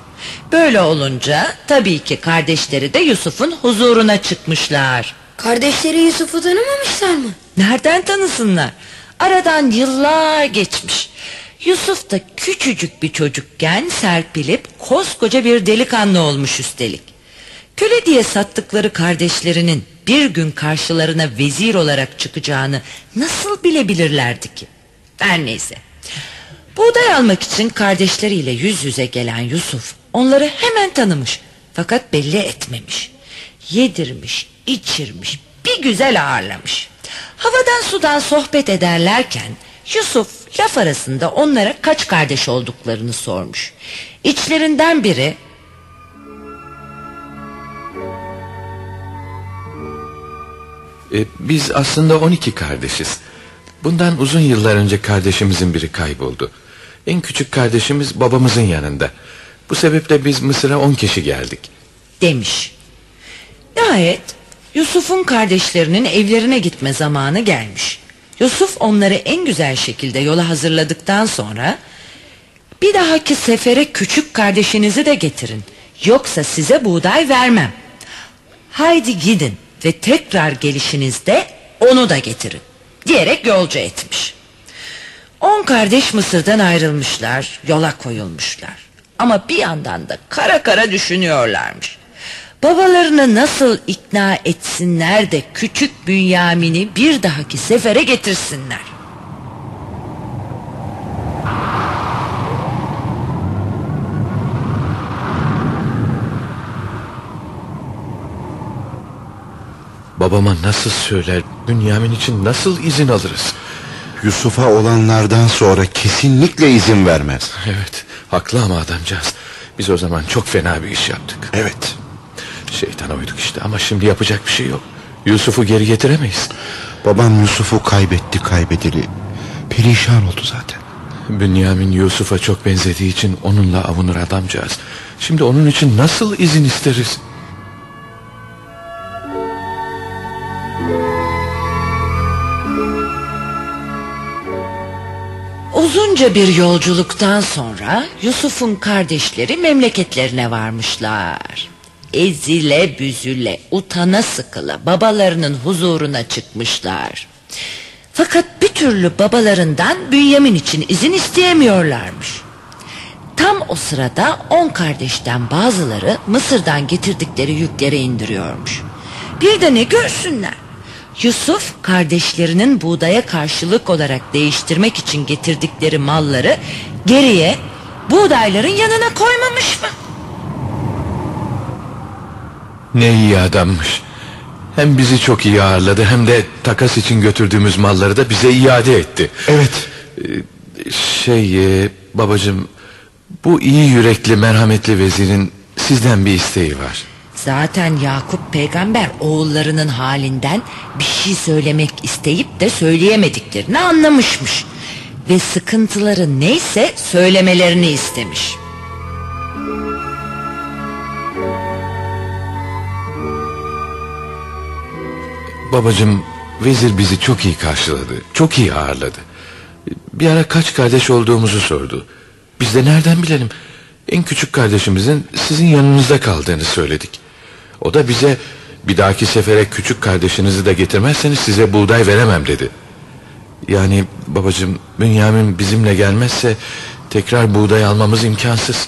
C: Böyle olunca tabii ki kardeşleri de Yusuf'un huzuruna çıkmışlar.
D: Kardeşleri Yusuf'u tanımamışlar mı?
C: Nereden tanısınlar? Aradan yıllar geçmiş. Yusuf da küçücük bir çocukken serpilip koskoca bir delikanlı olmuş üstelik. Köle diye sattıkları kardeşlerinin bir gün karşılarına vezir olarak çıkacağını nasıl bilebilirlerdi ki? Her neyse. Buğday almak için kardeşleriyle yüz yüze gelen Yusuf onları hemen tanımış fakat belli etmemiş. Yedirmiş, içirmiş, bir güzel ağırlamış. Havadan sudan sohbet ederlerken Yusuf laf arasında onlara kaç kardeş olduklarını sormuş. İçlerinden biri
A: E, biz aslında 12 kardeşiz. Bundan uzun yıllar önce kardeşimizin biri kayboldu. En küçük kardeşimiz babamızın yanında. Bu sebeple biz Mısır'a 10 kişi geldik.
C: demiş. Nihayet Yusuf'un kardeşlerinin evlerine gitme zamanı gelmiş. Yusuf onları en güzel şekilde yola hazırladıktan sonra bir dahaki sefere küçük kardeşinizi de getirin. Yoksa size buğday vermem. Haydi gidin ve tekrar gelişinizde onu da getirin. Diyerek yolcu etmiş. On kardeş Mısır'dan ayrılmışlar, yola koyulmuşlar. Ama bir yandan da kara kara düşünüyorlarmış. Babalarını nasıl ikna etsinler de küçük Bünyamin'i bir dahaki sefere getirsinler.
A: Babama nasıl söyler, Bünyamin için nasıl izin alırız?
E: Yusuf'a olanlardan sonra kesinlikle izin vermez.
A: Evet, haklı ama adamcağız. Biz o zaman çok fena bir iş yaptık.
E: Evet.
A: Şeytana uyduk işte ama şimdi yapacak bir şey yok. Yusuf'u geri getiremeyiz.
E: Babam Yusuf'u kaybetti kaybedeli. Perişan oldu zaten.
A: Bünyamin Yusuf'a çok benzediği için onunla avunur adamcağız. Şimdi onun için nasıl izin isteriz?
C: Uzunca bir yolculuktan sonra Yusuf'un kardeşleri memleketlerine varmışlar. Ezile büzüle, utana sıkıla babalarının huzuruna çıkmışlar. Fakat bir türlü babalarından Bünyamin için izin isteyemiyorlarmış. Tam o sırada on kardeşten bazıları Mısır'dan getirdikleri yükleri indiriyormuş. Bir de ne görsünler. Yusuf kardeşlerinin buğdaya karşılık olarak değiştirmek için getirdikleri malları geriye buğdayların yanına koymamış mı?
A: Ne iyi adammış. Hem bizi çok iyi ağırladı hem de takas için götürdüğümüz malları da bize iade etti.
E: Evet.
A: Şey e, babacığım bu iyi yürekli merhametli vezirin sizden bir isteği var.
C: Zaten Yakup peygamber oğullarının halinden bir şey söylemek isteyip de söyleyemediklerini anlamışmış. Ve sıkıntıları neyse söylemelerini istemiş.
A: Babacığım vezir bizi çok iyi karşıladı. Çok iyi ağırladı. Bir ara kaç kardeş olduğumuzu sordu. Biz de nereden bilelim? En küçük kardeşimizin sizin yanınızda kaldığını söyledik. O da bize bir dahaki sefere küçük kardeşinizi de getirmezseniz size buğday veremem dedi. Yani babacığım Bünyamin bizimle gelmezse tekrar buğday almamız imkansız.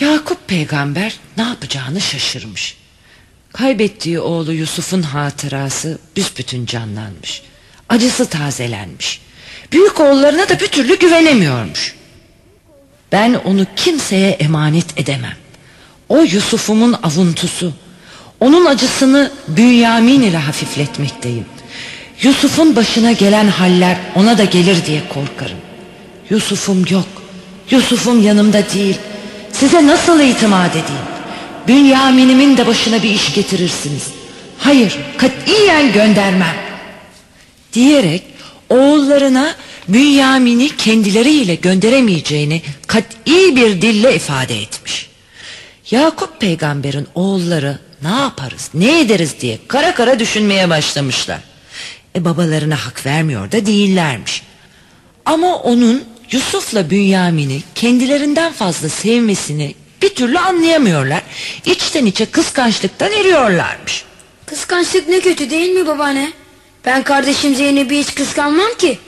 C: Yakup peygamber ne yapacağını şaşırmış. Kaybettiği oğlu Yusuf'un hatırası büsbütün canlanmış. Acısı tazelenmiş. Büyük oğullarına da bir türlü güvenemiyormuş. Ben onu kimseye emanet edemem. O Yusuf'umun avuntusu. Onun acısını Bünyamin ile hafifletmekteyim. Yusuf'un başına gelen haller ona da gelir diye korkarım. Yusuf'um yok. Yusuf'um yanımda değil. Size nasıl itimat edeyim? Bünyamin'imin de başına bir iş getirirsiniz. Hayır, katiyen göndermem. diyerek oğullarına Bünyamin'i kendileriyle gönderemeyeceğini kat'i bir dille ifade etmiş. Yakup peygamberin oğulları ne yaparız ne ederiz diye kara kara düşünmeye başlamışlar. E babalarına hak vermiyor da değillermiş. Ama onun Yusuf'la Bünyamin'i kendilerinden fazla sevmesini bir türlü anlayamıyorlar. İçten içe kıskançlıktan eriyorlarmış.
D: Kıskançlık ne kötü değil mi babaanne? Ben kardeşim Zeynep'i hiç kıskanmam ki.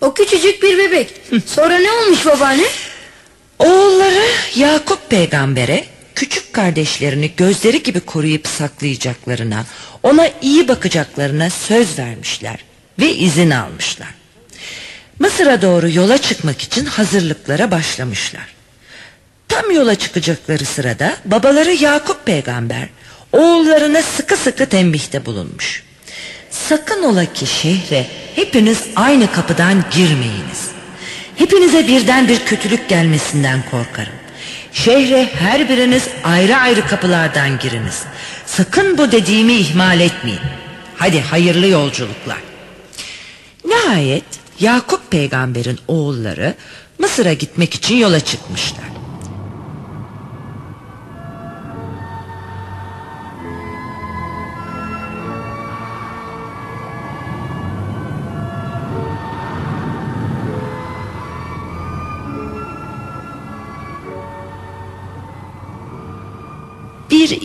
D: O küçücük bir bebek. Sonra ne olmuş babaanne?
C: Oğulları Yakup peygambere küçük kardeşlerini gözleri gibi koruyup saklayacaklarına, ona iyi bakacaklarına söz vermişler ve izin almışlar. Mısır'a doğru yola çıkmak için hazırlıklara başlamışlar. Tam yola çıkacakları sırada babaları Yakup peygamber oğullarına sıkı sıkı tembihte bulunmuş. Sakın ola ki şehre hepiniz aynı kapıdan girmeyiniz. Hepinize birden bir kötülük gelmesinden korkarım. Şehre her biriniz ayrı ayrı kapılardan giriniz. Sakın bu dediğimi ihmal etmeyin. Hadi hayırlı yolculuklar. Nihayet Yakup peygamberin oğulları Mısır'a gitmek için yola çıkmışlar.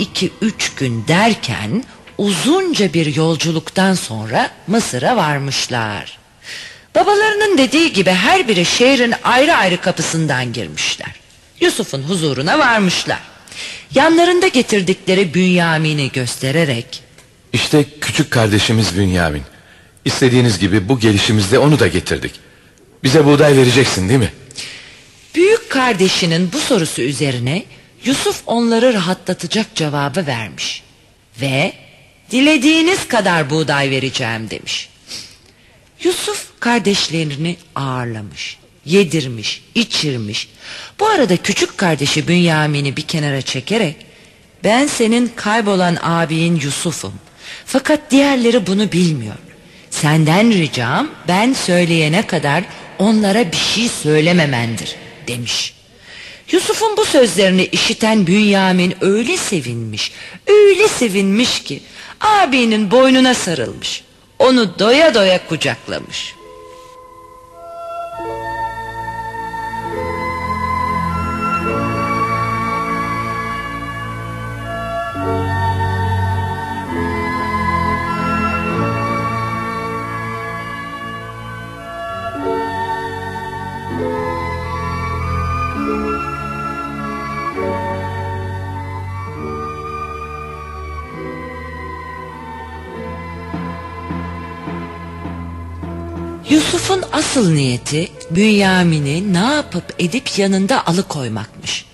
C: İki üç gün derken uzunca bir yolculuktan sonra Mısır'a varmışlar. Babalarının dediği gibi her biri şehrin ayrı ayrı kapısından girmişler. Yusuf'un huzuruna varmışlar. Yanlarında getirdikleri Bünyamin'i göstererek
A: İşte küçük kardeşimiz Bünyamin. İstediğiniz gibi bu gelişimizde onu da getirdik. Bize buğday vereceksin değil mi?
C: Büyük kardeşinin bu sorusu üzerine Yusuf onları rahatlatacak cevabı vermiş. Ve dilediğiniz kadar buğday vereceğim demiş. Yusuf kardeşlerini ağırlamış, yedirmiş, içirmiş. Bu arada küçük kardeşi Bünyamin'i bir kenara çekerek ben senin kaybolan abin Yusuf'um. Fakat diğerleri bunu bilmiyor. Senden ricam ben söyleyene kadar onlara bir şey söylememendir demiş. Yusuf'un bu sözlerini işiten Bünyamin öyle sevinmiş, öyle sevinmiş ki abinin boynuna sarılmış. Onu doya doya kucaklamış. Yusuf'un asıl niyeti Bünyamin'i ne yapıp edip yanında alıkoymakmış.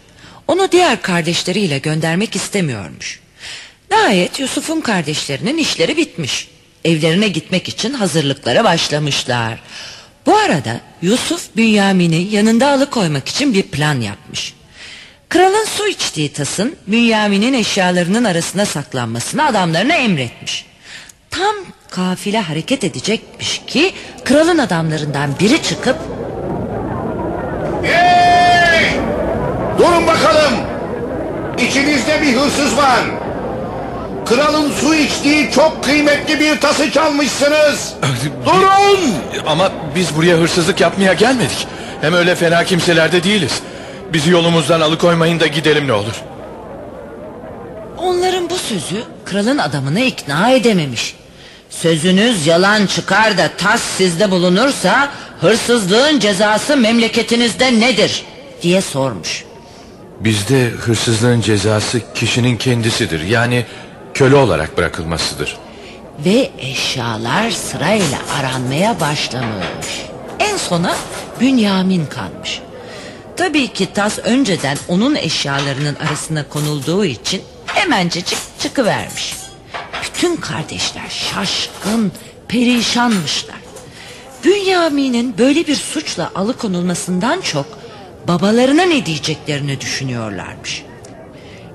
C: Onu diğer kardeşleriyle göndermek istemiyormuş. Nihayet Yusuf'un kardeşlerinin işleri bitmiş. Evlerine gitmek için hazırlıklara başlamışlar. Bu arada Yusuf Bünyamin'i yanında alıkoymak için bir plan yapmış. Kralın su içtiği tasın Bünyamin'in eşyalarının arasına saklanmasını adamlarına emretmiş. Tam kafile hareket edecekmiş ki kralın adamlarından biri çıkıp
F: Hey! Durun bakalım. İçinizde bir hırsız var. Kralın su içtiği çok kıymetli bir tası çalmışsınız. Durun!
A: Ama biz buraya hırsızlık yapmaya gelmedik. Hem öyle fena kimselerde değiliz. Bizi yolumuzdan alıkoymayın da gidelim ne olur.
C: onların bu sözü kralın adamını ikna edememiş. Sözünüz yalan çıkar da tas sizde bulunursa hırsızlığın cezası memleketinizde nedir diye sormuş.
A: Bizde hırsızlığın cezası kişinin kendisidir. Yani köle olarak bırakılmasıdır.
C: Ve eşyalar sırayla aranmaya başlanılmış. En sona Bünyamin kalmış. Tabii ki tas önceden onun eşyalarının arasına konulduğu için hemencecik çıkıvermiş. Bütün kardeşler şaşkın, perişanmışlar. Bünyamin'in böyle bir suçla alıkonulmasından çok babalarına ne diyeceklerini düşünüyorlarmış.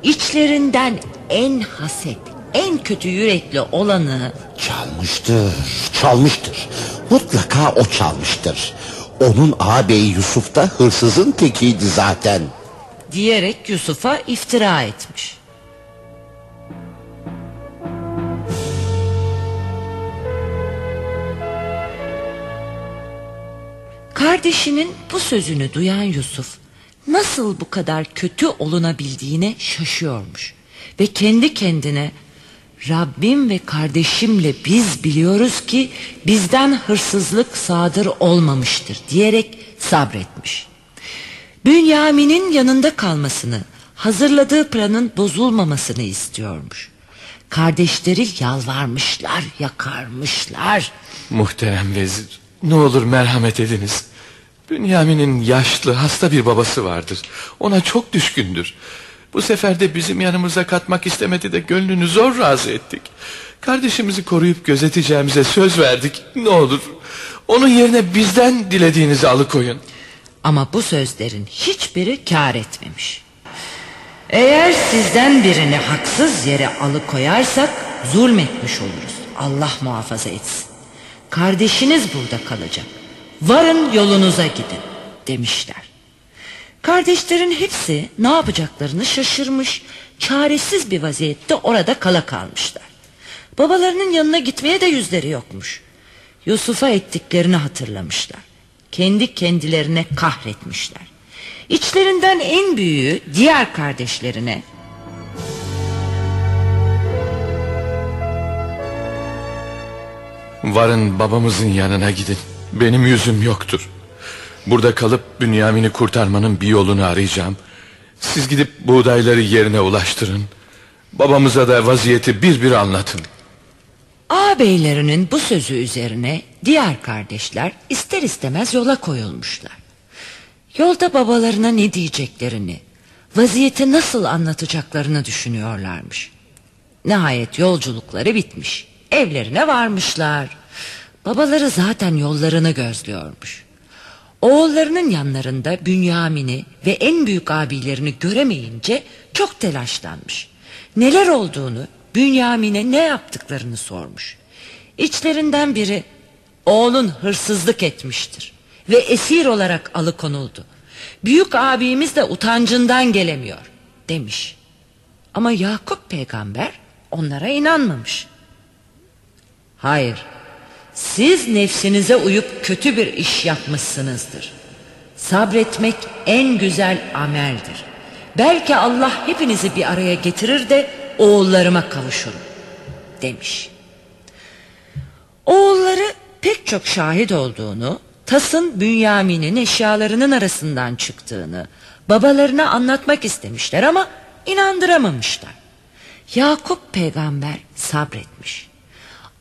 C: İçlerinden en haset, en kötü yürekli olanı
G: Çalmıştır, çalmıştır. Mutlaka o çalmıştır. Onun ağabeyi Yusuf da hırsızın tekiydi zaten.
C: diyerek Yusuf'a iftira etmiş. Kardeşinin bu sözünü duyan Yusuf nasıl bu kadar kötü olunabildiğine şaşıyormuş ve kendi kendine Rabbim ve kardeşimle biz biliyoruz ki bizden hırsızlık sadır olmamıştır diyerek sabretmiş. Bünyamin'in yanında kalmasını, hazırladığı planın bozulmamasını istiyormuş. Kardeşleri yalvarmışlar, yakarmışlar.
A: Muhterem vezir, ne olur merhamet ediniz. Bünyamin'in yaşlı, hasta bir babası vardır. Ona çok düşkündür. Bu sefer de bizim yanımıza katmak istemedi de gönlünü zor razı ettik. Kardeşimizi koruyup gözeteceğimize söz verdik. Ne olur onun yerine bizden dilediğinizi alıkoyun.
C: Ama bu sözlerin hiçbiri kar etmemiş. Eğer sizden birini haksız yere alıkoyarsak zulmetmiş oluruz. Allah muhafaza etsin. Kardeşiniz burada kalacak. Varın yolunuza gidin demişler. Kardeşlerin hepsi ne yapacaklarını şaşırmış, çaresiz bir vaziyette orada kala kalmışlar. Babalarının yanına gitmeye de yüzleri yokmuş. Yusuf'a ettiklerini hatırlamışlar. Kendi kendilerine kahretmişler. İçlerinden en büyüğü diğer kardeşlerine
A: Varın babamızın yanına gidin. Benim yüzüm yoktur. Burada kalıp Bünyamin'i kurtarmanın bir yolunu arayacağım. Siz gidip buğdayları yerine ulaştırın. Babamıza da vaziyeti bir bir anlatın.
C: ağabeylerinin bu sözü üzerine diğer kardeşler ister istemez yola koyulmuşlar. Yolda babalarına ne diyeceklerini, vaziyeti nasıl anlatacaklarını düşünüyorlarmış. Nihayet yolculukları bitmiş. Evlerine varmışlar. Babaları zaten yollarını gözlüyormuş. Oğullarının yanlarında Bünyamin'i ve en büyük abilerini göremeyince çok telaşlanmış. Neler olduğunu Bünyamin'e ne yaptıklarını sormuş. İçlerinden biri oğlun hırsızlık etmiştir ve esir olarak alıkonuldu. Büyük abimiz de utancından gelemiyor demiş. Ama Yakup peygamber onlara inanmamış. Hayır siz nefsinize uyup kötü bir iş yapmışsınızdır. Sabretmek en güzel ameldir. Belki Allah hepinizi bir araya getirir de oğullarıma kavuşurum demiş. Oğulları pek çok şahit olduğunu, Tas'ın Bünyamin'in eşyalarının arasından çıktığını babalarına anlatmak istemişler ama inandıramamışlar. Yakup peygamber sabretmiş.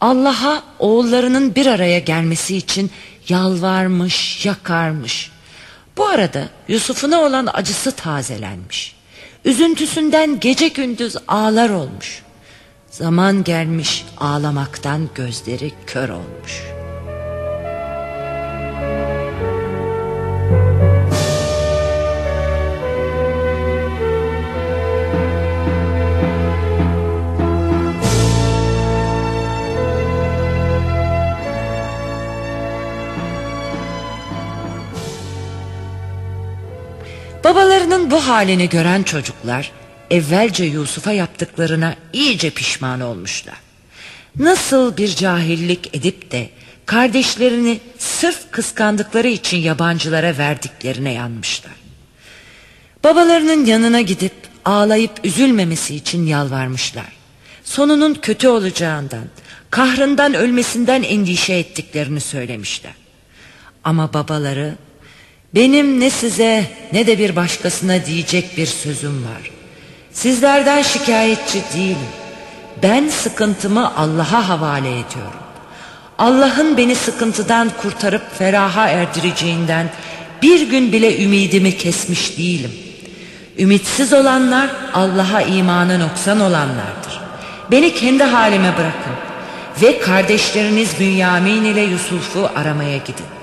C: Allah'a oğullarının bir araya gelmesi için yalvarmış, yakarmış. Bu arada Yusuf'una olan acısı tazelenmiş. Üzüntüsünden gece gündüz ağlar olmuş. Zaman gelmiş ağlamaktan gözleri kör olmuş. Bu halini gören çocuklar evvelce Yusuf'a yaptıklarına iyice pişman olmuşlar. Nasıl bir cahillik edip de kardeşlerini sırf kıskandıkları için yabancılara verdiklerine yanmışlar. Babalarının yanına gidip ağlayıp üzülmemesi için yalvarmışlar. Sonunun kötü olacağından, kahrından ölmesinden endişe ettiklerini söylemişler. Ama babaları benim ne size ne de bir başkasına diyecek bir sözüm var. Sizlerden şikayetçi değilim. Ben sıkıntımı Allah'a havale ediyorum. Allah'ın beni sıkıntıdan kurtarıp feraha erdireceğinden bir gün bile ümidimi kesmiş değilim. Ümitsiz olanlar Allah'a imanı noksan olanlardır. Beni kendi halime bırakın ve kardeşleriniz Bünyamin ile Yusuf'u aramaya gidin.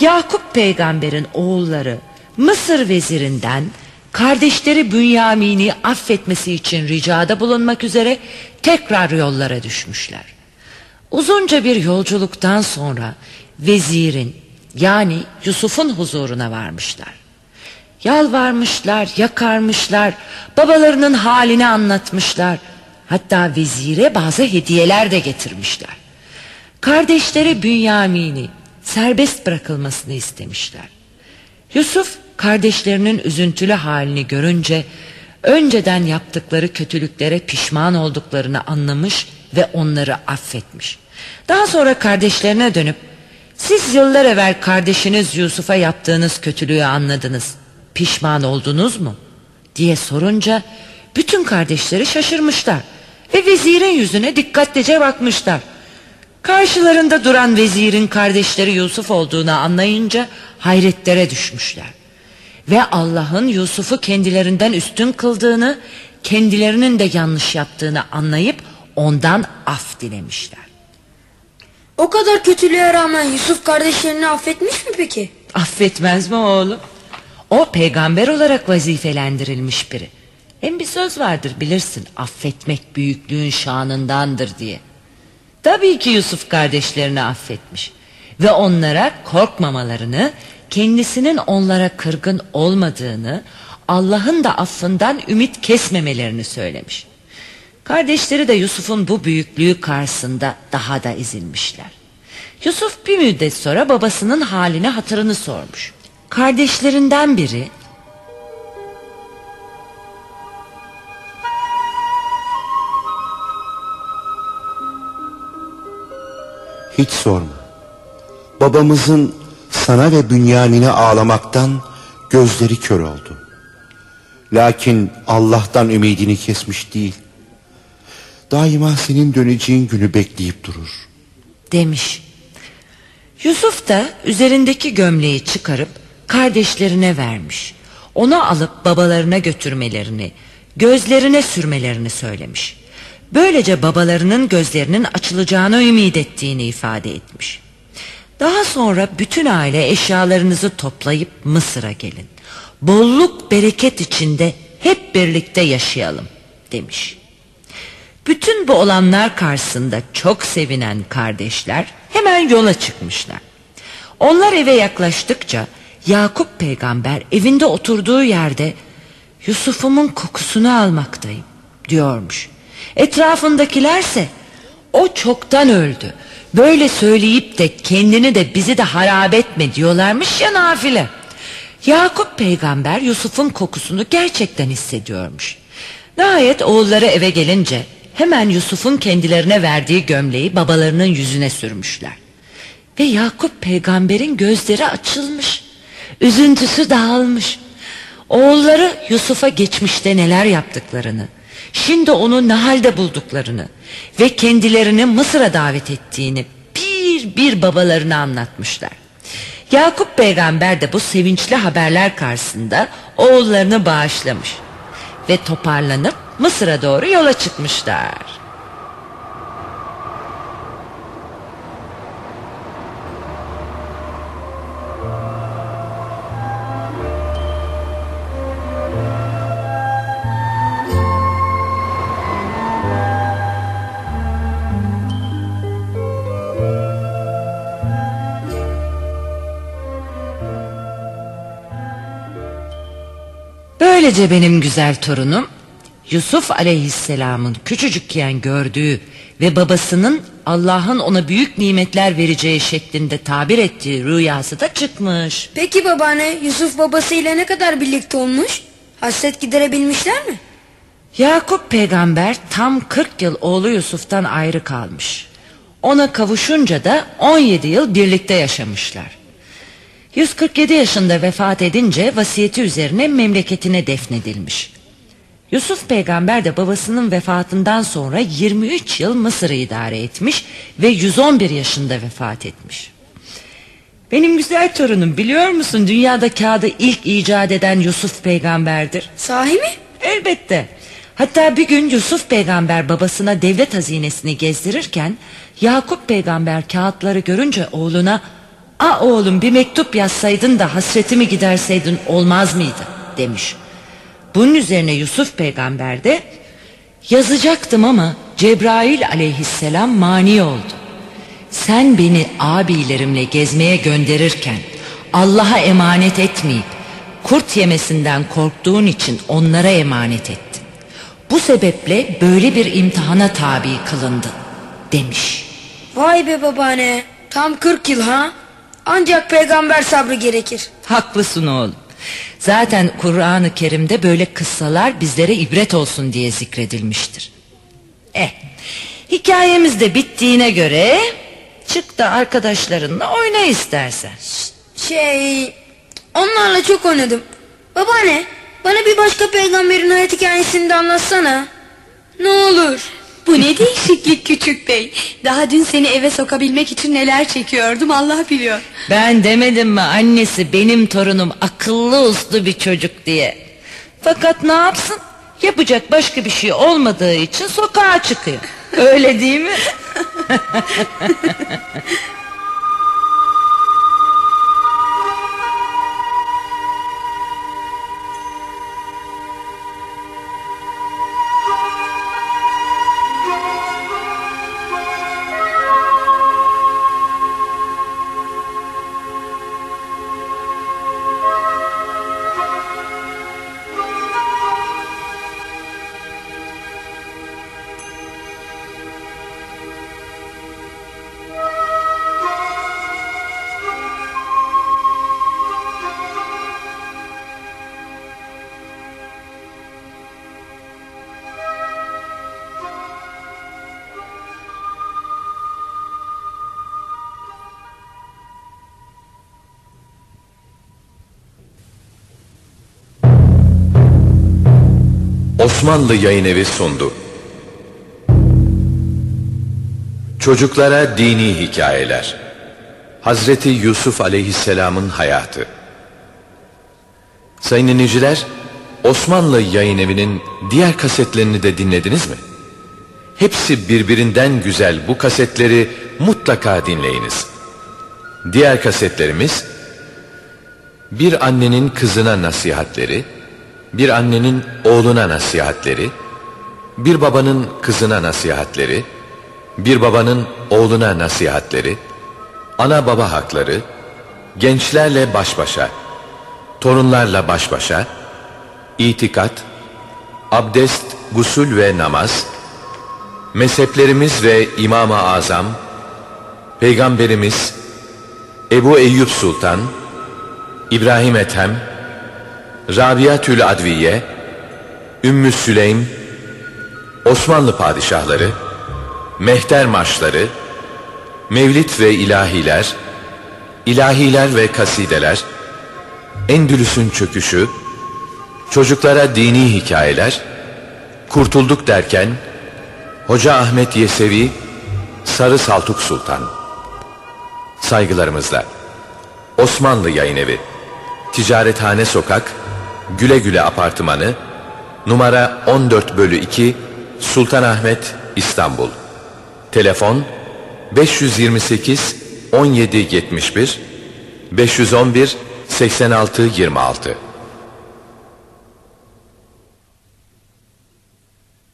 C: Yakup peygamberin oğulları Mısır vezirinden kardeşleri Bünyamin'i affetmesi için ricada bulunmak üzere tekrar yollara düşmüşler. Uzunca bir yolculuktan sonra vezirin yani Yusuf'un huzuruna varmışlar. Yalvarmışlar, yakarmışlar, babalarının halini anlatmışlar. Hatta vezire bazı hediyeler de getirmişler. Kardeşleri Bünyamin'i serbest bırakılmasını istemişler. Yusuf kardeşlerinin üzüntülü halini görünce önceden yaptıkları kötülüklere pişman olduklarını anlamış ve onları affetmiş. Daha sonra kardeşlerine dönüp siz yıllar evvel kardeşiniz Yusuf'a yaptığınız kötülüğü anladınız. Pişman oldunuz mu? diye sorunca bütün kardeşleri şaşırmışlar ve vezirin yüzüne dikkatlice bakmışlar. Karşılarında duran vezirin kardeşleri Yusuf olduğunu anlayınca hayretlere düşmüşler. Ve Allah'ın Yusuf'u kendilerinden üstün kıldığını, kendilerinin de yanlış yaptığını anlayıp ondan af dilemişler.
D: O kadar kötülüğe rağmen Yusuf kardeşlerini affetmiş mi peki?
C: Affetmez mi oğlum? O peygamber olarak vazifelendirilmiş biri. Hem bir söz vardır bilirsin affetmek büyüklüğün şanındandır diye. Tabii ki Yusuf kardeşlerini affetmiş ve onlara korkmamalarını, kendisinin onlara kırgın olmadığını, Allah'ın da affından ümit kesmemelerini söylemiş. Kardeşleri de Yusuf'un bu büyüklüğü karşısında daha da ezilmişler. Yusuf bir müddet sonra babasının halini hatırını sormuş. Kardeşlerinden biri
E: Hiç sorma. Babamızın sana ve Bünyamin'e ağlamaktan gözleri kör oldu. Lakin Allah'tan ümidini kesmiş değil. Daima senin döneceğin günü bekleyip durur.
C: demiş. Yusuf da üzerindeki gömleği çıkarıp kardeşlerine vermiş. Onu alıp babalarına götürmelerini, gözlerine sürmelerini söylemiş. Böylece babalarının gözlerinin açılacağını ümit ettiğini ifade etmiş. Daha sonra bütün aile eşyalarınızı toplayıp Mısır'a gelin. Bolluk bereket içinde hep birlikte yaşayalım demiş. Bütün bu olanlar karşısında çok sevinen kardeşler hemen yola çıkmışlar. Onlar eve yaklaştıkça Yakup peygamber evinde oturduğu yerde Yusuf'umun kokusunu almaktayım diyormuş. Etrafındakilerse o çoktan öldü. Böyle söyleyip de kendini de bizi de harap etme diyorlarmış ya nafile. Yakup peygamber Yusuf'un kokusunu gerçekten hissediyormuş. Nihayet oğulları eve gelince hemen Yusuf'un kendilerine verdiği gömleği babalarının yüzüne sürmüşler. Ve Yakup peygamberin gözleri açılmış. Üzüntüsü dağılmış. Oğulları Yusuf'a geçmişte neler yaptıklarını, şimdi onu ne halde bulduklarını ve kendilerini Mısır'a davet ettiğini bir bir babalarına anlatmışlar. Yakup peygamber de bu sevinçli haberler karşısında oğullarını bağışlamış ve toparlanıp Mısır'a doğru yola çıkmışlar. Böylece benim güzel torunum Yusuf aleyhisselamın küçücükken gördüğü ve babasının Allah'ın ona büyük nimetler vereceği şeklinde tabir ettiği rüyası da çıkmış.
D: Peki babaanne Yusuf babasıyla ne kadar birlikte olmuş? Hasret giderebilmişler mi?
C: Yakup peygamber tam 40 yıl oğlu Yusuf'tan ayrı kalmış. Ona kavuşunca da 17 yıl birlikte yaşamışlar. 147 yaşında vefat edince vasiyeti üzerine memleketine defnedilmiş. Yusuf peygamber de babasının vefatından sonra 23 yıl Mısır'ı idare etmiş ve 111 yaşında vefat etmiş. Benim güzel torunum biliyor musun dünyada kağıdı ilk icat eden Yusuf peygamberdir.
D: Sahi mi?
C: Elbette. Hatta bir gün Yusuf peygamber babasına devlet hazinesini gezdirirken Yakup peygamber kağıtları görünce oğluna A oğlum bir mektup yazsaydın da hasretimi giderseydin olmaz mıydı demiş. Bunun üzerine Yusuf peygamber de yazacaktım ama Cebrail aleyhisselam mani oldu. Sen beni abilerimle gezmeye gönderirken Allah'a emanet etmeyip kurt yemesinden korktuğun için onlara emanet ettin. Bu sebeple böyle bir imtihana tabi kılındın demiş.
D: Vay be babaanne. Tam 40 yıl ha? Ancak peygamber sabrı gerekir.
C: Haklısın oğlum. Zaten Kur'an-ı Kerim'de böyle kıssalar bizlere ibret olsun diye zikredilmiştir. Eh, hikayemiz de bittiğine göre çık da arkadaşlarınla oyna istersen.
D: Şey... Onlarla çok oynadım. Babaanne bana bir başka peygamberin hayat hikayesini de anlatsana. Ne olur.
B: Bu ne değişiklik küçük bey. Daha dün seni eve sokabilmek için neler çekiyordum Allah biliyor.
C: Ben demedim mi annesi benim torunum akıllı uslu bir çocuk diye. Fakat ne yapsın? Yapacak başka bir şey olmadığı için sokağa çıkıyor. Öyle değil mi?
A: Osmanlı Yayın Evi sundu. Çocuklara Dini Hikayeler Hazreti Yusuf Aleyhisselam'ın Hayatı Sayın dinleyiciler, Osmanlı Yayın Evi'nin diğer kasetlerini de dinlediniz mi? Hepsi birbirinden güzel bu kasetleri mutlaka dinleyiniz. Diğer kasetlerimiz Bir annenin kızına nasihatleri bir annenin oğluna nasihatleri, bir babanın kızına nasihatleri, bir babanın oğluna nasihatleri, ana baba hakları, gençlerle baş başa, torunlarla baş başa, itikat, abdest, gusül ve namaz, mezheplerimiz ve İmam-ı Azam, Peygamberimiz, Ebu Eyyub Sultan, İbrahim Ethem, Rabiatül Adviye, Ümmü Süleym, Osmanlı padişahları, Mehter marşları, Mevlit ve ilahiler, ilahiler ve kasideler, Endülüs'ün çöküşü, çocuklara dini hikayeler, kurtulduk derken, Hoca Ahmet Yesevi, Sarı Saltuk Sultan. Saygılarımızla. Osmanlı Yayın Evi, Ticarethane Sokak, Güle Güle Apartmanı, numara 14 bölü 2, Sultanahmet, İstanbul. Telefon 528 17 71 511 86 26